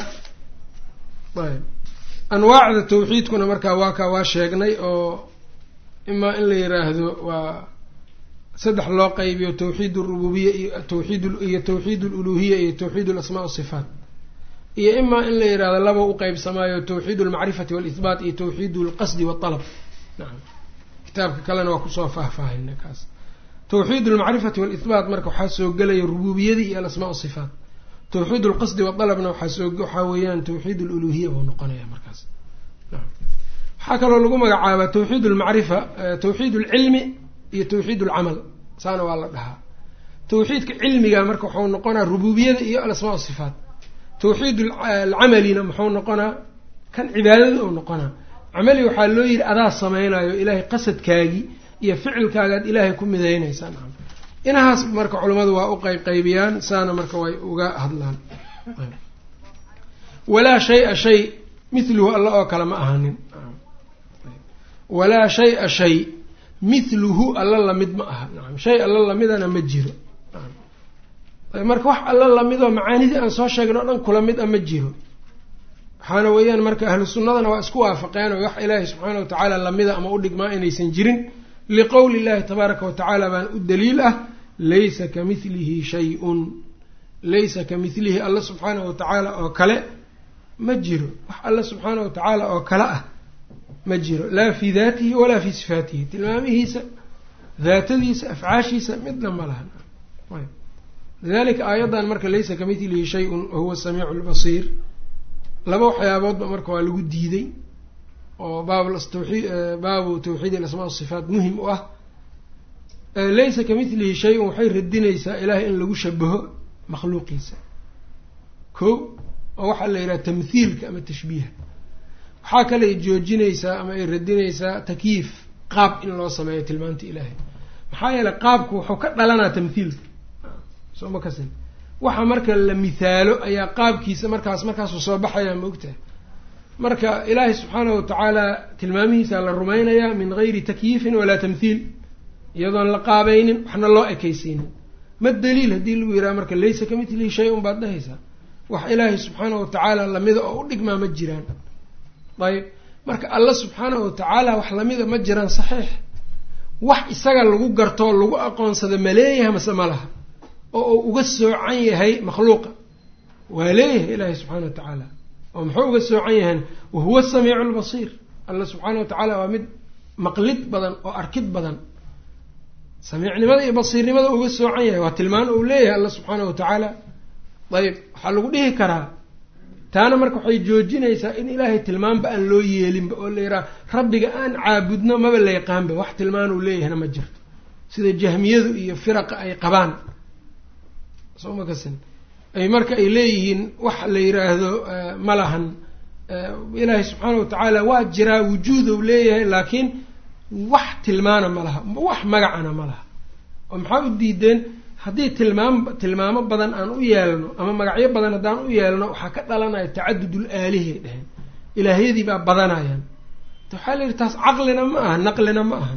Ayb anwaacda tawxiidkuna markaa waa kaa waa sheegnay oo imaa in la yiraahdo waa saddex loo qaybiyo tawxiid arububiya iyo tawxiid iyo tawxiid aluluhiya iyo tawxiid alasmaa wasifaat iyo imaa in la yihahdo laba u qeybsamaayo tawxiid almacrifati walihbaat iyo tawxiid alqasdi waalab nacam kitaabka kalena waa ku soo faahfaahina kaas. Tawxiid almacrifati walihbaat marka waxaa soo gelaya rububiyadii iyo alasmaa wasifaat tawxiid alqasdi waalabna waxaa waxaa weeyaan tawxiid aluluhiya buu noqonaya markaas. Waxaa kaloo lagu magacaabaa tawxiid almacrifa tawxiid alcilmi iyo tawxiid alcamal. Saana waa la dhahaa. Tawxiidka cilmiga marka wuxuu noqonaa rububiyada iyo alasmaa wasifaat tawxiid alcamalina muxuu noqonaa kan cibaadada ou noqonaa. Camali waxaa loo yidhi adaa sameynayo ilaahay qasadkaagii iyo ficilkaagaad ilaahay ku midaynaysaa. Nacam inahaas marka culimmadu waa u qeyb qaybiyaan saana marka way uga hadlaan. Walaa shay-a shay mithluhu alla oo kale ma ahanin walaa shay-a shay mithluhu alla la mid ma aha. Nacam shay alla lamidana ma jiro. Marka wax alla lamidoo macaanidii aan soo sheegno o dhan kula mid a ma jiro. Waxaana weeyaan marka ahlu sunnadana waa isku waafaqeen oo wax ilaahay subxaana wa tacaala lamida ama u dhigmaa inaysan jirin liqowli illahi tabaaraka wa tacaala baan u daliil ah laysa ka mithlihi shay-un. Laysa ka mithlihi alla subxaanahu wa tacaala oo kale ma jiro. Wax alla subxaana wa tacaala oo kale ah ma jiro. Laa fii daatihi walaa fii sifaatihi. Tilmaamihiisa daatadiisa afcaashiisa midna ma laha lidalika aayaddan marka laysa ka mithlihi shay-un wahuwa samiicu lbasiir laba waxyaaboodba marka waa lagu diiday oo baabbaabu tawxiid alasmaa wasifaat muhiim u ah. Laysa ka mithlihi shay-un waxay radinaysaa ilaahay in lagu shabaho makhluuqiisa. Ko oo waxaa la yidhaha tamthiilka ama tashbiiha. Waxaa kale ay joojinaysaa ama ay radinaysaa takyiif qaab in loo sameeyo tilmaanta ilaahay. Maxaa yeeley qaabku wuxuu ka dhalanaa tamthiilka. Soo ma kasin. Waxa marka la mithaalo ayaa qaabkiisa markaas markaasuu soo baxayaa ma ogtahay marka ilaahay subxaanahu watacaala tilmaamihiisa la rumaynayaa min gayri takyiifin walaa tamthiil. Iyadoon la qaabaynin waxna loo ekaysiinin. Ma daliil haddii lagu yidhaha marka laysa ka mithlihi shay un baad dhahaysaa? Wax ilaahay subxaanahu watacaala lamida oo u dhigmaa ma jiraan. Ayb marka alla subxaanahu watacaala wax lamida ma jiraan saxiix. Wax isaga lagu gartoo lagu aqoonsado ma leeyahay mase ma laha. Oo uu uga soocan yahay makhluuqa. Waa leeyahay ilaahay subxaana wa tacaala oo muxuu uga soocan yahan wahuwa samiicu lbasiir alla subxaana wa tacaala waa mid maqlid badan oo arkid badan. Samiicnimada iyo basiirnimada uga soocan yahay waa tilmaan uu leeyahay alla subxaana wa tacaala. Ayb waxaa lagu dhihi karaa taana marka waxay joojinaysaa in ilaahay tilmaanba aan loo yeelinba oo la yidhaha rabbiga aan caabudno maba la yaqaanba wax tilmaan uu leeyahayna ma jirto. Sida jahmiyadu iyo firaqa ay qabaan. Soo ma ay marka ay leeyihiin wax la yiraahdo ma lahan. Ilaahay subxaana watacaala waa jiraa wujuudow leeyahay laakiin wax tilmaana ma laha wax magacana ma laha. Oo maxaa u diideen haddii tilmaam tilmaamo badan aan u yeelno ama magacyo badan haddaan u yeelno waxaa ka dhalanaya tacadudul aalihay dheheen ilaahyadii baa badanayaan. Waxaa la yidhi taas caqlina ma aha naqlina ma aha.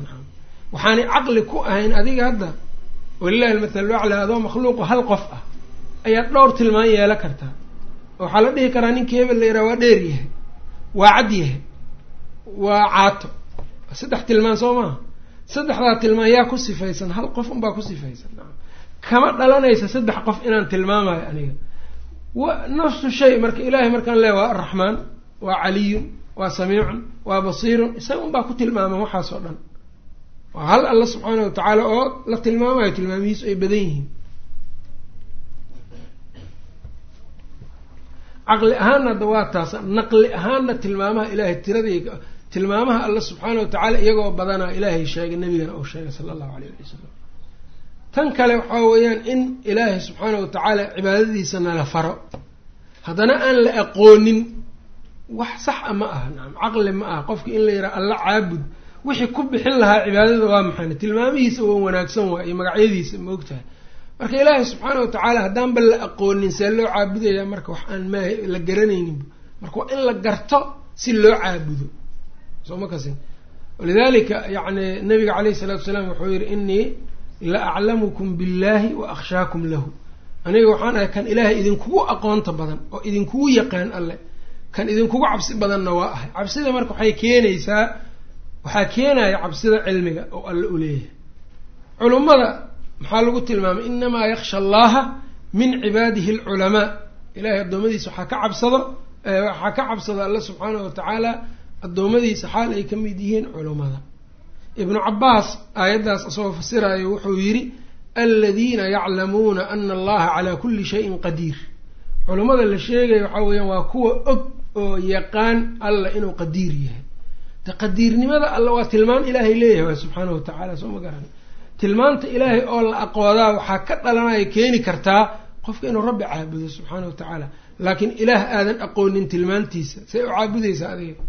Waxaanay caqli ku ahayn adiga hadda. Walilahi almathalu aclaa adoo makhluuqo hal qof ah ayaad dhowr tilmaan yeelan kartaa waxaa la dhihi karaa ninkii hebel la yidhaha waa dheer yahay waa cad yahay waa caato. Saddex tilmaan soo maaha. Saddexdaa tilmaan yaa ku sifaysan hal qof unbaa ku sifaysan. Kama dhalanaysa saddex qof inaan tilmaamayo aniga. Wa nafsu shay marka ilaahay markaan leeya waa araxmaan waa caliyun waa samiicun waa basiirun isaga unbaa ku tilmaaman waxaas oo dhan. Waa hal alla subxaana watacaala oo la tilmaamayo tilmaamihiisu ay badan yihiin caqli ahaanna hadda waa taas naqli ahaanna tilmaamaha ilaahay tiradii tilmaamaha alla subxaana watacaala iyagoo badanaa ilaahay sheegay nabigana uu sheegay sala allahu alayh ali wasalam tan kale waxaa weeyaan in ilaahay subxaana watacaala cibaadadiisa nala faro. Haddana aan la aqoonin wax sax a ma aha nacam caqli ma aha. Qofka in la yidhaha alla caabud wixii ku bixin lahaa cibaadada waa maxay? Tilmaamihiisa waa wanaagsan waa iyo magacyadiisa ma ogtahay marka ilaahay subxaana watacaala haddaanba la aqoonin see loo caabudaya marka wax aan ma la garanayninba marka waa in la garto si loo caabudo. Soo ma kasin. Walidalika yani nabiga caleyhi salaatu salaam wuxuu yihi inii la aclamukum billahi wa akhshaakum lahu. Aniga waxaan ahay kan ilaahay idinkugu aqoonta badan oo idinkugu yaqaan alle kan idinkugu cabsi badanna waa ahay. Cabsida marka waxay keenaysaa waxaa keenaya cabsida cilmiga oo alle u leeyahay. Culummada maxaa lagu tilmaamay? Inamaa yaksha allaha min cibaadihi alculamaa. Ilahay addoommadiisa waxaa ka cabsado waxaa ka cabsada alle subxaanahu watacaala addoommadiisa xaal ay ka mid yihiin culummada ibnu cabaas aayaddaas isagoo fasirayo wuxuu yidhi aladiina yaclamuuna ana allaha calaa kulli shayin qadiir. Culummada la sheegaya waxaa weeyaan waa kuwa og oo yaqaan alla inuu qadiir yahay. Qadiirnimada alla waa tilmaan ilaahay leeyahay subxaanahu watacaala soo ma garan tilmaanta ilaahay oo la aqoodaa waxaa ka dhalanaya keeni kartaa qofka inuu rabbi caabudo subxaana wa tacaala. Laakiin ilaah aadan aqoonin tilmaantiisa say u caabudaysaa adiga.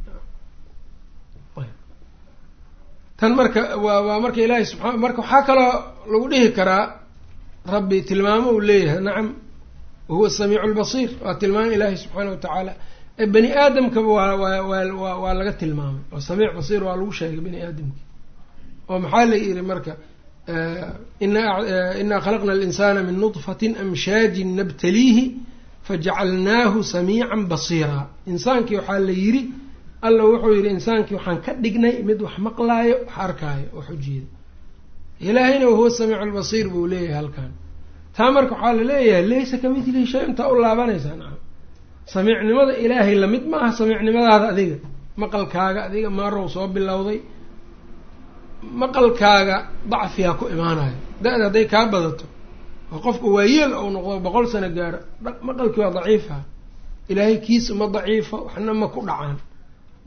Tan marka waa waa marka ilaahay subaa marka waxaa kaloo lagu dhihi karaa rabbi tilmaamo uu leeyahay. Nacam wahuwa samiicu lbasiir waa tilmaan ilaahay subxaana wa tacaala. Bani aadamkaba waa waa waa laga tilmaamay. Oo samiic basiir waa lagu sheegay bani aadamki oo maxaa la yidhi marka inaa khalaqna alinsana min nudfatin amshaajin nabtaliihi fajacalnaahu samiican basiiraa insaankii waxaa la yidhi alla wuxuu yidhi insaankii waxaan ka dhignay mid wax maqlaayo wax arkaayo wax ujeeda ilaahayna wahuwa samiicu lbasiir buu leeyahay halkan taa marka waxaa la leeyahay laysa ka midlihi shay intaa u laabanaysaa nacam. Samiicnimada ilaahay la mid ma aha samiicnimadaada adiga maqalkaaga adiga maarow soo bilowday maqalkaaga dacfiyaa ku imaanayo. Da-da hadday kaa badato oo qofka waayeel ou noqdo boqol sano gaaro maqalkii waa daciifa. Ilaahay kiisa ma daciifo waxna ma ku dhacaan.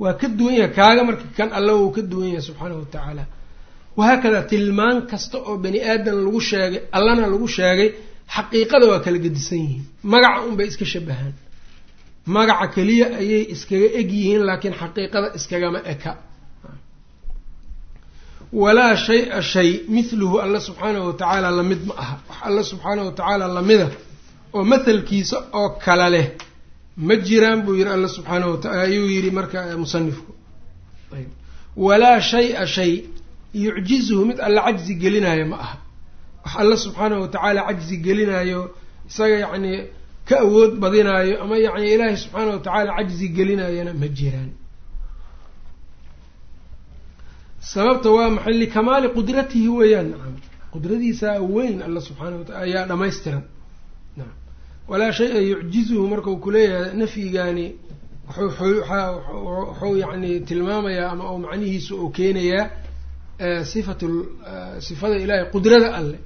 Waa ka duwan yahay kaaga marka kan alla wuu ka duwan yahay subxaanahu watacaala wahaakadaa tilmaan kasta oo bani aadan lagu sheegay allana lagu sheegay xaqiiqada waa kala gedisan yihiin. Magaca unbay iska shabahaan. Magaca keliya ayay iskaga eg yihiin laakiin xaqiiqada iskagama eka walaa shay-a shay mithluhu alla subxaanahu watacaala la mid ma aha. Wax alla subxaanahu watacaala lamida oo mathalkiisa oo kala leh. Ma jiraan buu yihi alla subxaanahu wataala ayuu yihi marka musanifku. Ayb walaa shay-a shay yucjizuhu mid alla cajzi gelinayo ma aha. Wax alla subxaanahu watacaala cajzi gelinayo isaga yacnii ka awood badinaayo ama yacni ilaahay subxaanahu watacaala cajzi gelinayana ma jiraan sababta waa maxay likamaali qudratihi weeyaan. Nacam qudradiisaa weyn alla subxaana watala ayaa dhamaystiran nacam walaa shay-a yucjizuhu markau kuleeyahay nafyigaani wuxuu yacni tilmaamayaa ama u macnihiisu uu keenayaa sifat sifada ilahay qudrada alle.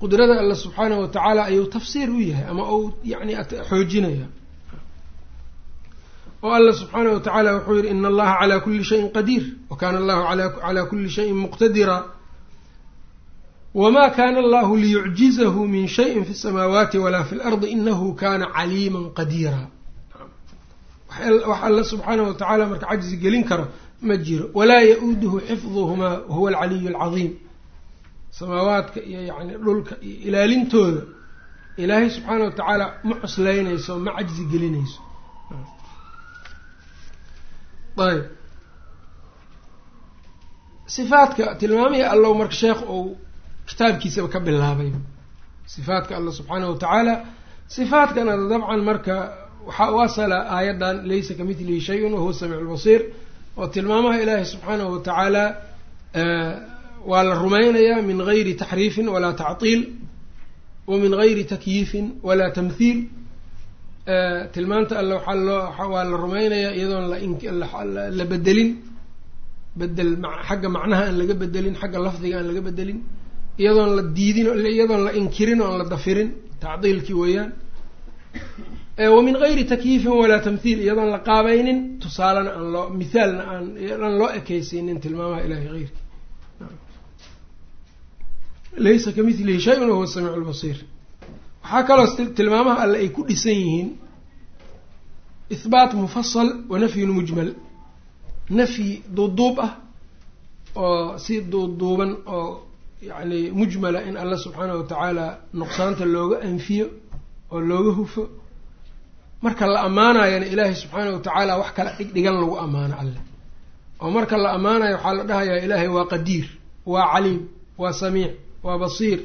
Qudrada alle subxaanahu watacaala ayuu tafsiir u yahay ama uu yani xoojinaya oo alla subxaanahu watacaala wuxuu yihi ina allaha calaa kuli shayin qadiir. Wakana allahu calaa kuli shayin muqtadira. Wma kana allahu liyucjizahu min shayin fi samaawaati walaa fi lardi inahu kana caliima qadiira. Wax alla subxaanahu watacaala marka cajzi gelin karo ma jiro. Walaa ya-uuduhu xifduhumaa wahuwa alcaliyu alcadiim. Samaawaadka iyo yacni dhulka iyo ilaalintooda ilaahay subxaana wa tacaala ma cuslaynayso ma cajzi gelinayso ayb. Sifaadka tilmaamihii allow marka sheekh uu kitaabkiisaba ka bilaabay. Sifaadka alla subxaanahu watacaala sifaadkana dabcan marka waxaa u asala aayaddan laysa ka midlihi shay-un wahuwa samiicu lbasiir oo tilmaamaha ilaahi subxaanahu watacaala waa la rumaynayaa min gayri taxriifin walaa tactiil wa min gayri takyiifin walaa tamthiil tilmaanta alle waxaa loo waa la rumaynayaa iyadoon la bedelin. Bedel xagga macnaha aan laga bedelin xagga lafdiga aan laga bedelin. Iyadoon la diidin iyadoon la inkirin oon la dafirin. Tacdiilkii weeyaan. Wa min gayri takyiifin walaa tamthiil iyadoon la qaabaynin tusaalena aan loo mithaalna aan aan loo ekeysiinin tilmaamaha ilahi heyrki laysa ka midlihi shay-un wahuwa samiicu lbasiir waxaa kaloo tilmaamaha alle ay ku dhisan yihiin ihbaat mufasal wa nafyun mujmal. Nafyi duuduub ah oo si duuduuban oo yacni mujmala in alla subxaanahu watacaala nuqsaanta looga anfiyo oo looga hufo. Marka la ammaanayana ilaahay subxaanahu watacaala wax kala dhigdhigan lagu ammaano alle. Oo marka la ammaanayo waxaa la dhahayaa ilaahay waa qadiir waa caliim waa samiic waa basiir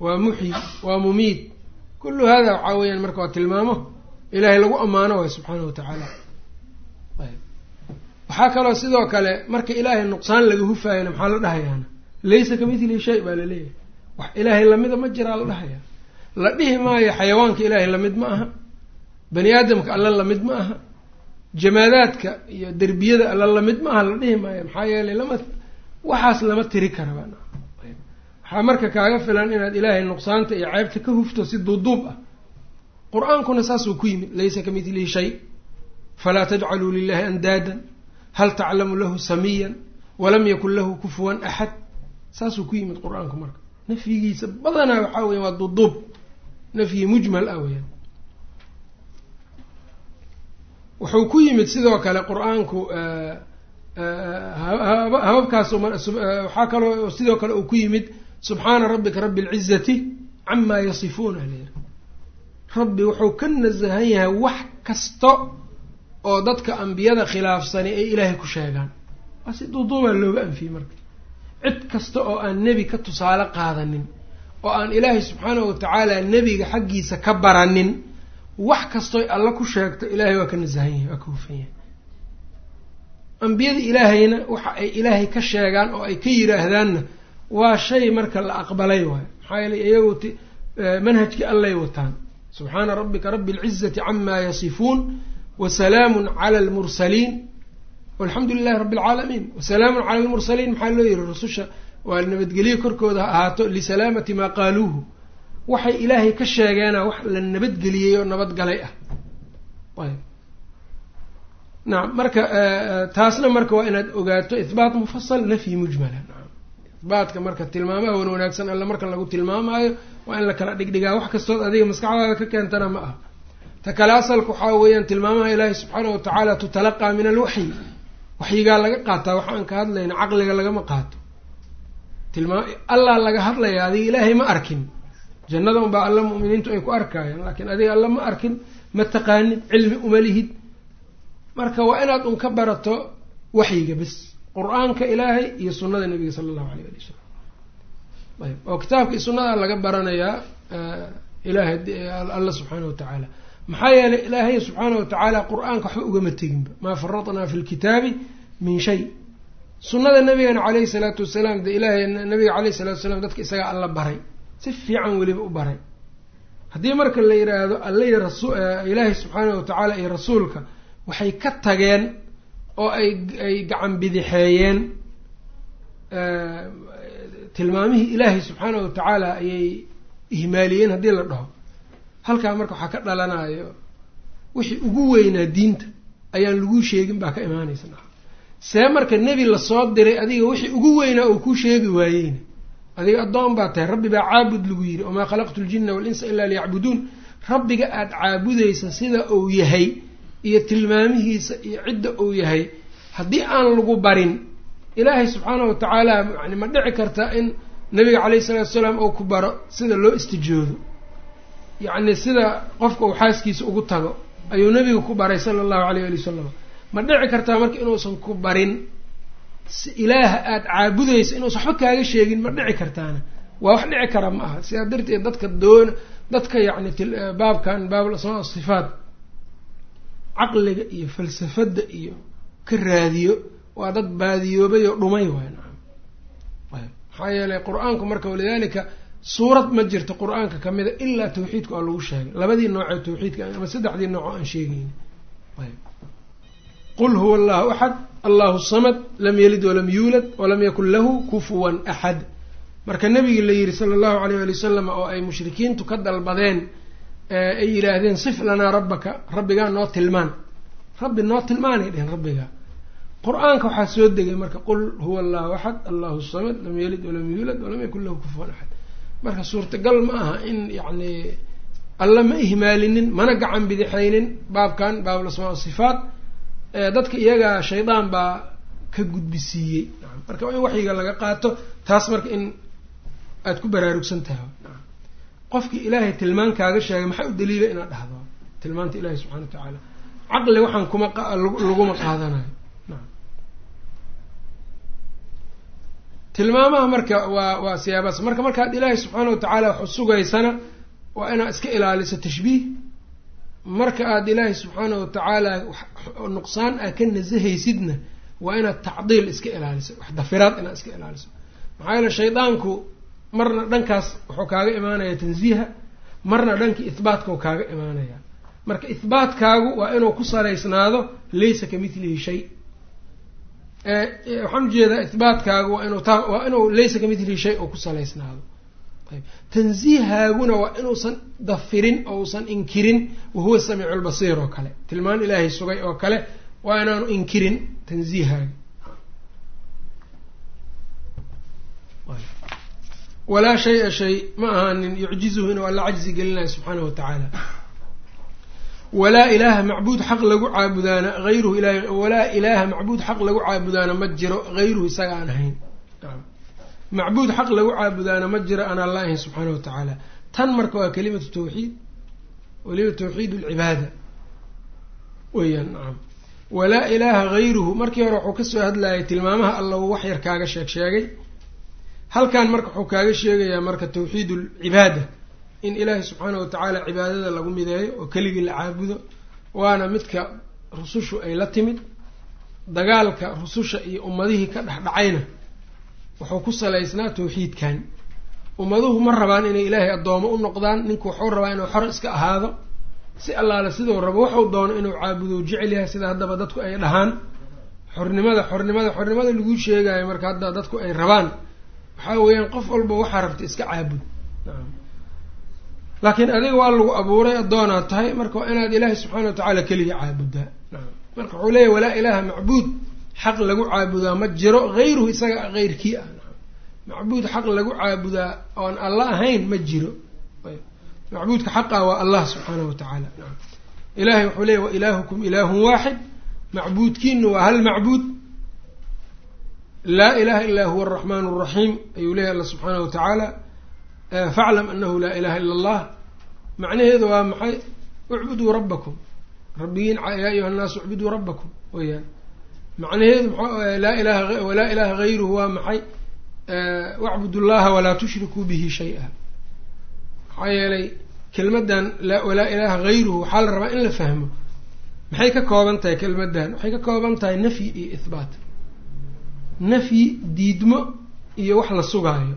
waa muxyi waa mumiid kullu hada waxaa weeyaan marka waa tilmaamo ilaahay lagu ammaano waay subxaanahu watacaala waxaa kaloo sidoo kale marka ilaahay nuqsaan laga hufaayana maxaa la dhahayaana laysa ka midlihi shay baa la leeyahay wax ilaahay lamida ma jiraa la dhahayaa la dhihi maayo xayawaanka ilaahay la mid ma aha bani aadamka alla la mid ma aha jamaadaadka iyo derbiyada alla la mid ma aha la dhihi maayo maxaa yeelay lama waxaas lama tiri karaba waxaa marka kaaga filan inaad ilaahay nuqsaanta iyo ceebta ka hufto si duuduub ah. Qur'aankuna saasuu ku yimid laysa ka midlihi shay. Falaa tajcaluu lilahi andaadan. Hal taclamu lahu samiyan walam yakun lahu kufuwan axad saasuu ku yimid qur'aanku marka. Nafyigiisa badanaa waxaa weya waa duuduub. Nafyi mujmal ah weyaan wuxuu ku yimid sidoo kale qur'aanku hababkaas waxaa kaloo sidoo kale uu ku yimid subxaana rabbika rabbi alcizati camaa yasifuuna layiri rabbi wuxuu ka nasahan yahay wax kasta oo dadka ambiyada khilaafsani ay ilaahay ku sheegaan waa si duuduubaa looga anfiyey marka cid kasta oo aan nebi ka tusaale qaadanin oo aan ilaahay subxaanahu watacaala nebiga xaggiisa ka baranin wax kastoy alla ku sheegto ilaahay waa ka nasahan yahay waa ka hufan yahay ambiyada ilaahayna waxa ay ilaahay ka sheegaan oo ay ka yiraahdaanna waa shay marka la aqbalay waayo. Maxaa yeeley iyagu manhajkii allay wataan. Subxaana rabbika rabbi alcizati camaa yasifuun wasalaamun cala almursaliin. Walxamdu lilahi rabbi alcaalamiin wasalaamun cala almursaliin maxaa loo yihi rususha waa nabadgelyo korkooda ha ahaato lisalaamati maa qaaluuhu. Waxay ilaahay ka sheegeena wax la nabadgeliyey oo nabadgalay ah. Ayb. Nacam marka taasna marka waa inaad ogaato ihbaat mufasal nafyi mujmala ihbaatka marka tilmaamaha wan wanaagsan alla marka lagu tilmaamaayo waa in la kala dhigdhigaa. Wax kastood adiga maskaxdaada ka keentana ma aha. Ta kale asalka waxaa weeyaan tilmaamaha ilaahi subxaana watacaala tutalaqaa min alwaxyi. Waxyigaa laga qaataa waxa aan ka hadlayna caqliga lagama qaato. Tilmaa allaa laga hadlaya adiga ilaahay ma arkin. Jannada unbaa alla mu'miniintu ay ku arkayaan laakiin adiga alla ma arkin ma taqaanid cilmi uma lihid. Marka waa inaad un ka barato waxyiga bes qur'aanka ilaahay iyo sunnada nabiga sala allahu alayh ali wasalam ayb oo kitaabka iyo sunnadaa laga baranayaa ilaahay alla subxaana watacaala maxaa yeelay ilaahay subxaana watacaala qur'aanka waxba ugama teginba. Maa faradnaa fi lkitaabi min shay. Sunnada nabigana caleyhi salaatu wasalaam de ilaahay nabiga caleyhi salatu wasalaam dadka isagaa alla baray. Si fiican weliba u baray. Haddii marka la yidhaahdo alla rasu ilaahay subxaana watacaala iyo rasuulka waxay ka tageen oo ay ay gacan bidixeeyeen tilmaamihii ilaahay subxaana watacaala ayay ihmaaliyeen haddii la dhaho. Halkaa marka waxaa ka dhalanayo wixii ugu weynaa diinta ayaan laguu sheegin baa ka imaanaysa see marka nebi la soo diray adiga wixii ugu weynaa uu ku sheegi waayeyna adiga addoon baa tahay rabbi baa caabud lagu yidhi wamaa khalaqtu ljina walinsa ilaa liyacbuduun. Rabbiga aada caabudaysa sida uu yahay iyo tilmaamihiisa iyo cidda uu yahay haddii aan lagu barin ilaahay subxaanahu watacaala yani ma dhici karta in nabiga calayhi salatu salaam uu ku baro sida loo istijoodo yacni sida qofka uu xaaskiisa ugu tago ayuu nabiga ku baray sala allahu alayh ali wasalam ma dhici kartaa marka inuusan ku barin si ilaaha aada caabudaysa inuusan waxba kaaga sheegin ma dhici kartaana. Waa wax dhici kara ma aha. Sidaa darteed dadka doona dadka yacni baabkan baabul asmaa asifaat caqliga iyo falsafadda iyo ka raadiyo waa dad baadiyoobay oo dhumay waay nacam maxaa yeelay qur'aanku marka walidaalika suurad ma jirto qur'aanka kamida ilaa tawxiidka oo lagu sheegay labadii noocee tawxiidka ama saddexdii nooc oo aan sheegayni qul huwa allahu axad allahu samad. Lam yalid walam yuulad walam yakun lahu kufuwan axad marka nabigii la yidhi sala allahu alayh ali wasalam oo ay mushrikiintu ka dalbadeen ay yidhaahdeen sif lanaa rabbaka. Rabbigaa noo tilmaan. Rabbi noo tilmaanay dhehen rabbigaa. Qur'aanka waxaa soo degay marka qul huwa allahu axad allahu samad lam yalid walam yuulad walam yakun lahu kufuwan axad marka suurtagal ma aha in yacni alla ma ihmaalinin mana gacan bidixaynin baabkan baabul asmaa sifaat dadka iyagaa shaydaan baa ka gudbisiiyey. Marka in waxyiga laga qaato taas marka in aada ku baraarugsan tahay qofkii ilaahay tilmaan kaaga sheegay maxaa u daliila inaad dhahdo? Tilmaanta ilahi subxana wa tacaala caqli waxaan kuma laguma qaadanayo. Tilmaamaha marka waa waa siyaabaas marka markaad ilaahay subxaana wa tacaala wax usugaysana waa inaad iska ilaaliso tashbiih. Marka aada ilaahay subxaana wa tacaala nuqsaan aa ka nasahaysidna waa inaad tacdiil iska ilaaliso wax dafiraad inaad iska ilaaliso. Maxaa yeele shaydaanku marna dhankaas wuxuu kaaga imaanaya tansiiha marna dhankii ihbaatkau kaaga imaanaya marka ihbaatkaagu waa inuu ku salaysnaado laysa ka midlihi shay. Waxaan u jeedaa ihbaatkaagu waa inuu taa waa inuu laysa ka midlihi shay oo ku salaysnaado ayb. Tansiihaaguna waa inuusan dafirin oo usan inkirin wahuwa samiicu lbasiir oo kale. Tilmaan ilaahay sugay oo kale waa inaanu inkirin tansiihaaga walaa shay-a shay ma ahaanin yucjizuhu inuu alla cajzi gelinayo subxaanahu watacaala walaa ilaaha macbuud xaq lagu caabudaana ayruhu ilahay walaa ilaaha macbuud xaq lagu caabudaana ma jiro hayruhu isaga aan ahayn. Macbuud xaq lagu caabudaana ma jiro aan alla ahayn subxaana wa tacaala. Tan marka waa kelimatu tawxiid weliba tawxiid alcibaada weyaan nacam walaa ilaaha hayruhu markii hore wuxuu ka soo hadlayay tilmaamaha alla uu wax yar kaaga sheeg sheegay halkan marka wuxuu kaaga sheegayaa marka tawxiid alcibaada in ilaahay subxaana wa tacaala cibaadada lagu mideeyo oo keligii la caabudo waana midka rusushu ay la timid dagaalka rususha iyo ummadihii ka dhexdhacayna wuxuu ku salaysnaa tawxiidkan. Ummaduhu ma rabaan inay ilaahay addoomo u noqdaan ninku wuxuu rabaa inuu xor iska ahaado si allaale siduu rabo waxuu doono inuu caabudo jecel yahay sida haddaba dadku ay dhahaan. Xornimada xornimada xornimada lagu sheegayo marka hadda dadku ay rabaan waxaa weeyaan qof walba waxaa rabta iska caabud. Laakiin adiga waa lagu abuuray addoonaad tahay marka waa inaad ilaahay subxaana wa tacaala keliga caabudaa marka wuxuu leeyahy walaa ilaaha macbuud. Xaq lagu caabudaa ma jiro hayruhu isaga heyrkii ah. Macbuud xaq lagu caabudaa oon alla ahayn ma jiro. Macbuudka xaqa waa allah subxaanahu wa tacaala ilahay wuxuu leeyahy wa ilaahukum ilaahun waaxid macbuudkiinu waa hal macbuud laa ilaha ilaa huwa araxmaan araxiim ayuu leeyahy alla subxaana wa tacaala. Faclam anahu laa ilaha ila allah. Macnaheedu waa maxay? Ucbuduu rabbakum. Rabbigiin yaa ayuha nnaasu ucbuduu rabbakum weyaan macnaheedu laa ilaha walaa ilaha hayruhu waa maxay? Wacbud llaha walaa tushrikuu bihi shay-a maxaa yeelay kelmaddan walaa ilaaha hayruhu waxaa la rabaa in la fahmo. Maxay ka kooban tahay kelmaddan waxay ka kooban tahay nafyi iyo ihbaat nafyi diidmo iyo wax la sugaayo.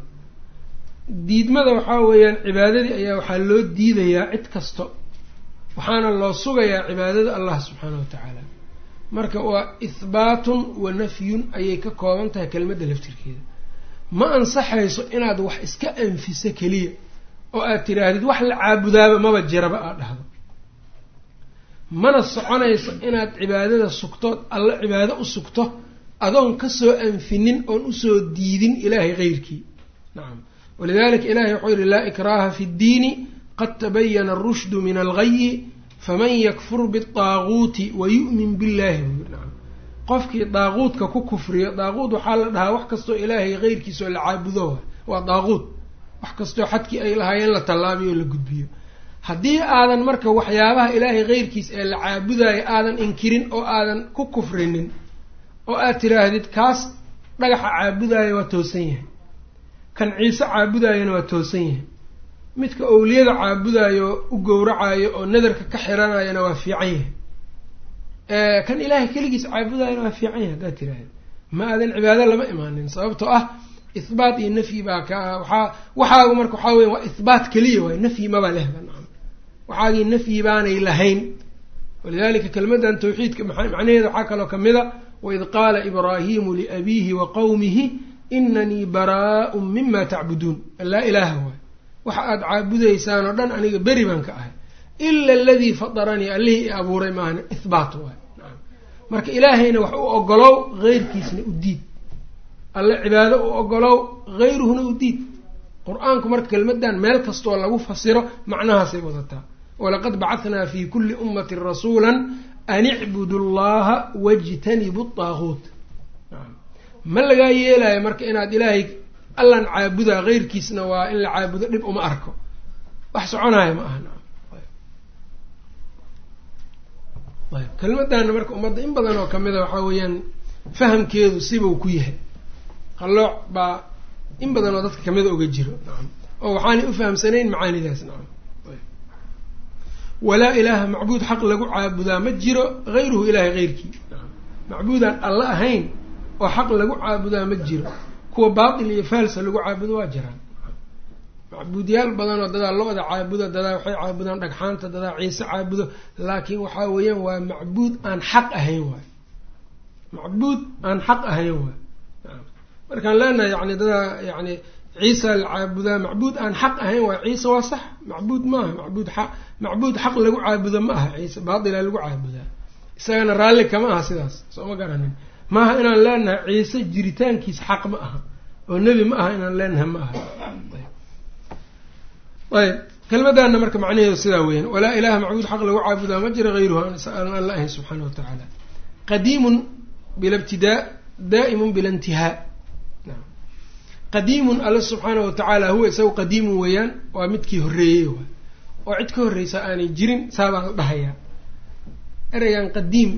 Diidmada waxaa weeyaan cibaadadii ayaa waxaa loo diidayaa cid kasto waxaana loo sugayaa cibaadada allah subxaana wa tacaala. Marka waa ihbaatun wa nafyun ayay ka kooban tahay kelmadda laftirkeeda. Ma ansaxayso inaad wax iska anfiso keliya oo aad tidhaahdid wax la caabudaaba maba jiraba aad dhahdo. Mana soconayso inaad cibaadada sugtood alla cibaado u sugto adoon ka soo anfinin oon u soo diidin ilaahay heyrkii nacam walidalika ilahay wuxuu yihi laa ikraha fi ddiini qad tabayana arushdu min algayi faman yakfur biaaguuti wa yu'min billahi buu yiri nacam qofkii daaquudka ku kufriyo daaquud waxaa la dhahaa wax kastoo ilaahay keyrkiisa oo la caabudo. Waa daaquud wax kastoo xadkii ay lahaayeen la tallaabiyo oo la gudbiyo. Haddii aadan marka waxyaabaha ilaahay keyrkiis ee la caabudayo aadan inkirin oo aadan ku kufrinin oo aad tiraahdid kaas dhagaxa caabudaayo waa toosan yahay. Kan ciise caabudaayona waa toosan yahay. Midka owliyada caabudaayo u gowracayo oo nadarka ka xiranayona waa fiican yahay. Kan ilaahay keligiis caabudaayona waa fiican yahay haddaad tirahdid ma aadan cibaado lama imaanin sababtoo ah ihbaat iyo nafyi baa ka waxaa waxaagu marka waxaa weya waa ihbaat keliya waay nafyi maba lehba nacam. Waxaagii nafyi baanay lahayn. Walidalika kelmaddan tawxiidka macnaheeda waxaa kaloo ka mid a waid qaala ibraahimu liabiihi wa qowmihi inanii baraa'un mima tacbuduun laa ilaaha waay waxa aada caabudaysaan oo dhan aniga beri baan ka ahay ila aladii fadaranii allihii i abuuray maahna ihbaat waay marka ilaahayna wax u ogolow heyrkiisna u diid alle cibaado u ogolow hayruhuna u diid qur'aanku marka kelmadan meel kastoo lagu fasiro macnahaasay wadataa walaqad bacahnaa fi kuli ummatin rasuula an icbudu llaha wajtanibu daaguut ma lagaa yeelayo marka inaad ilaahay allan caabudaa heyrkiisna waa in la caabudo dhib uma arko wax soconaayo ma aha ayb kelmadana marka ummadda in badan oo kamida waxaa weeyaan fahamkeedu sibau ku yahay qallooc baa in badan oo dadka kamida uga jiro nacam oo waxaanay ufahamsanayn macaanidaas nacam walaa ilaaha macbuud xaq lagu caabudaa ma jiro hayruhu ilaahay heyrkii macbuudaan alla ahayn oo xaq lagu caabudaa ma jiro. Kuwa baatil iyo faalsa lagu caabudo waa jiraan. Macbuudyaal badanoo dadaa lo-da caabudo dadaa waxay caabudaan dhagxaanta dadaa ciise caabudo laakiin waxaa weeyaan waa macbuud aan xaq ahayn waay. Macbuud aan xaq ahayn waay. Markaan leenahay yani dadaa yani ciisa la caabudaa macbuud aan xaq ahayn waay ciise waa sax. Macbuud maaha macbuud xaq macbuud xaq lagu caabudo ma aha ciise baatilaa lagu caabudaa isagana raalli kama aha sidaas. Soo ma garanin. Maaha inaan leenahay ciise jiritaankiisa xaq ma aha. Oo nebi ma aha inaan leenahay ma aha. Ayb. Kelmadana marka macnaheedu sidaa weeyaan. Walaa ilaha macbuud xaq lagu caabudaa ma jira hayruhu aan alla ahayn subxaana wa tacaala qadiimun bila ibtidaa daa'imun bila intihaa qadiimun alla subxaana wa tacaala huwa isagu qadiimun weeyaan waa midkii horreeyey waay. Oo cid ka horreysa aanay jirin saabaa la dhahayaa. Ereygan qadiim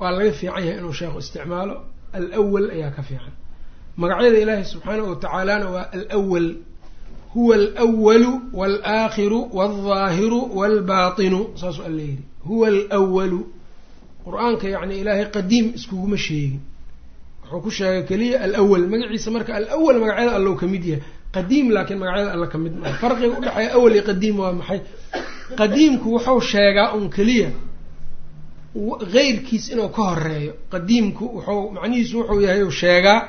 waa laga fiican yahay inuu sheekhu isticmaalo alwal ayaa ka fiican. Magacyada ilaahi subxaanahu watacaalana waa alwal huwa alwalu walaakhiru waldaahiru walbaatinu saasuu alla yidhi. Huwa alwalu qur'aanka yacni ilaahay qadiim iskuguma sheegin wuxuu ku sheegay keliya alawal magaciisa marka alawal magacyada allow ka mid yahay. Qadiim laakiin magacyada alla ka mid farqiga udhexeeya awal iyo qadiim waa maxay? Qadiimku wuxuu sheegaa un keliya. Heyrkiis inuu ka horeeyo qadiimku wuxuu macnihiisu wuxuu yahay u sheegaa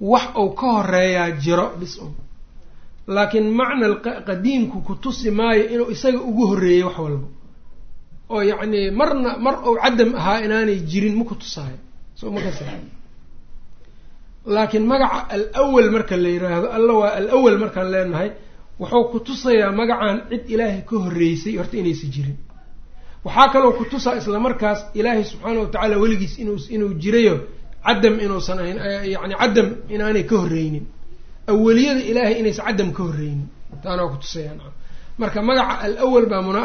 wax uu ka horeeyaa jiro bis un. Laakiin macna qadiimku ku tusi maayo inuu isaga ugu horreeyey wax walba oo yacni marna mar uu cadam ahaa inaanay jirin ma ku tusaayo. Soo ma laakiin magaca alawal marka la yiraahdo alla waa alawal markaan leenahay wuxuu ku tusayaa magacan cid ilaahay ka horreysay horta inaysa jirin. Waxaa kaloo ku tusaa isla markaas ilaahay subxaana wa tacaala weligiis inuu inuu jirayo cadam inuusan ahayn yacni cadam inaanay ka horreynin awaliyada ilaahay inaysan cadam ka horreynin taana waa ku tusayaan marka magaca alawal baa muna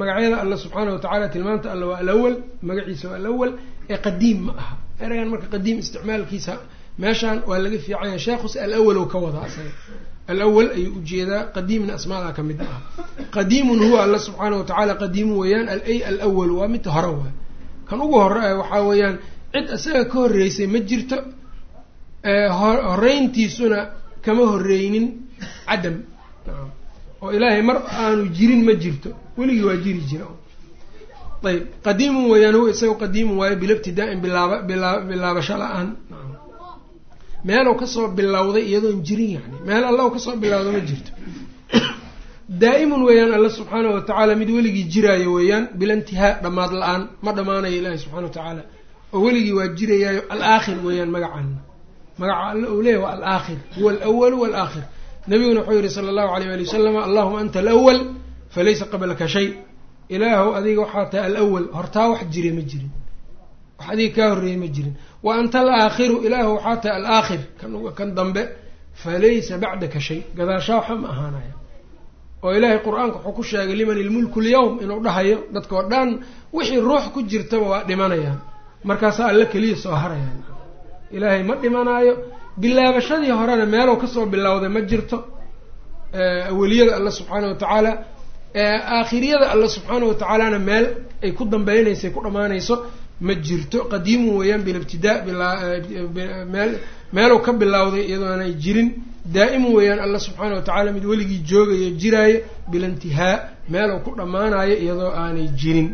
magacyada alla subxaana wa tacala tilmaamta alla waa alawal magaciisa waa alawal ee qadiim ma aha. Eragan marka qadiim isticmaalkiisa meeshaan waa laga fiicanya. Sheekhus alawal ka wadaa isaga alawal ayuu u jeedaa qadiimna asmaada ka mid ah. Qadiimun huwa alla subxaana wa tacaala qadiimu weeyaan alay alawal waa mid hore waay. Kan ugu hore waxaa weeyaan cid isaga ka horreysay ma jirto horeyntiisuna kama horreynin cadam. Oo ilaahay mar aanu jirin ma jirto weligii waa jiri jira ayb qadiimun weeyaan huwa isaga qadiimun waayo bilabtidaa-in bilaaba bilaa bilaabasho la'aan meelow ka soo bilowday iyadoon jirin yani meel alla ka soo bilowda ma jirto. Daa'imun weeyaan alla subxaanahu watacaala mid weligii jiraayo weeyaan bilantihaa dhammaad la'aan. Ma dhammaanayo ilaahi subxana wa tacaala oo weligii waa jirayaayo alaakhir weeyaan magacaana magaca alla uu leeyahy waa alaakhir. Huwa alawalu waalaakhir nabiguna wuxuu yihi sala allahu alayh ali wasalam allahuma anta alawal falaysa qablaka shay. Ilaahow adiga waxaa tahay alawal hortaa wax jira ma jirin wax adiga kaa horreeyey ma jirin. Wa anta alaakhiru ilaahow waxaa tahay alaakhir kan dambe falaysa bacdaka shay. Gadaashaa waxa ma ahaanaya. Oo ilaahay qur'aanka wuxuu ku sheegay liman ilmulku lyawm inuu dhahayo dadkao dhan wixii ruux ku jirtaba waa dhimanayaan. Markaasaa alle keliya soo harayaan. Ilaahay ma dhimanaayo. Bilaabashadii horena meelow ka soo bilowday ma jirto. Aweliyada alle subxaana wa tacaala aakhiriyada alle subxaana wa tacaalana meel ay ku dambeynaysa ku dhammaanayso ma jirto. Qadiimun weeyaan bilibtidaa meel meelow ka bilowday iyadoo aanay jirin. Daa'imun weeyaan alla subxaana wa tacala mid weligii joogayo jiraayo bilintihaa meelow ku dhammaanayo iyadoo aanay jirin.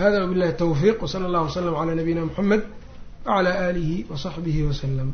Hada wabillahi tawfiiq wsala allahu wasalam calaa nabiyina muxamed wacalaa aalihi wasaxbihi wasalam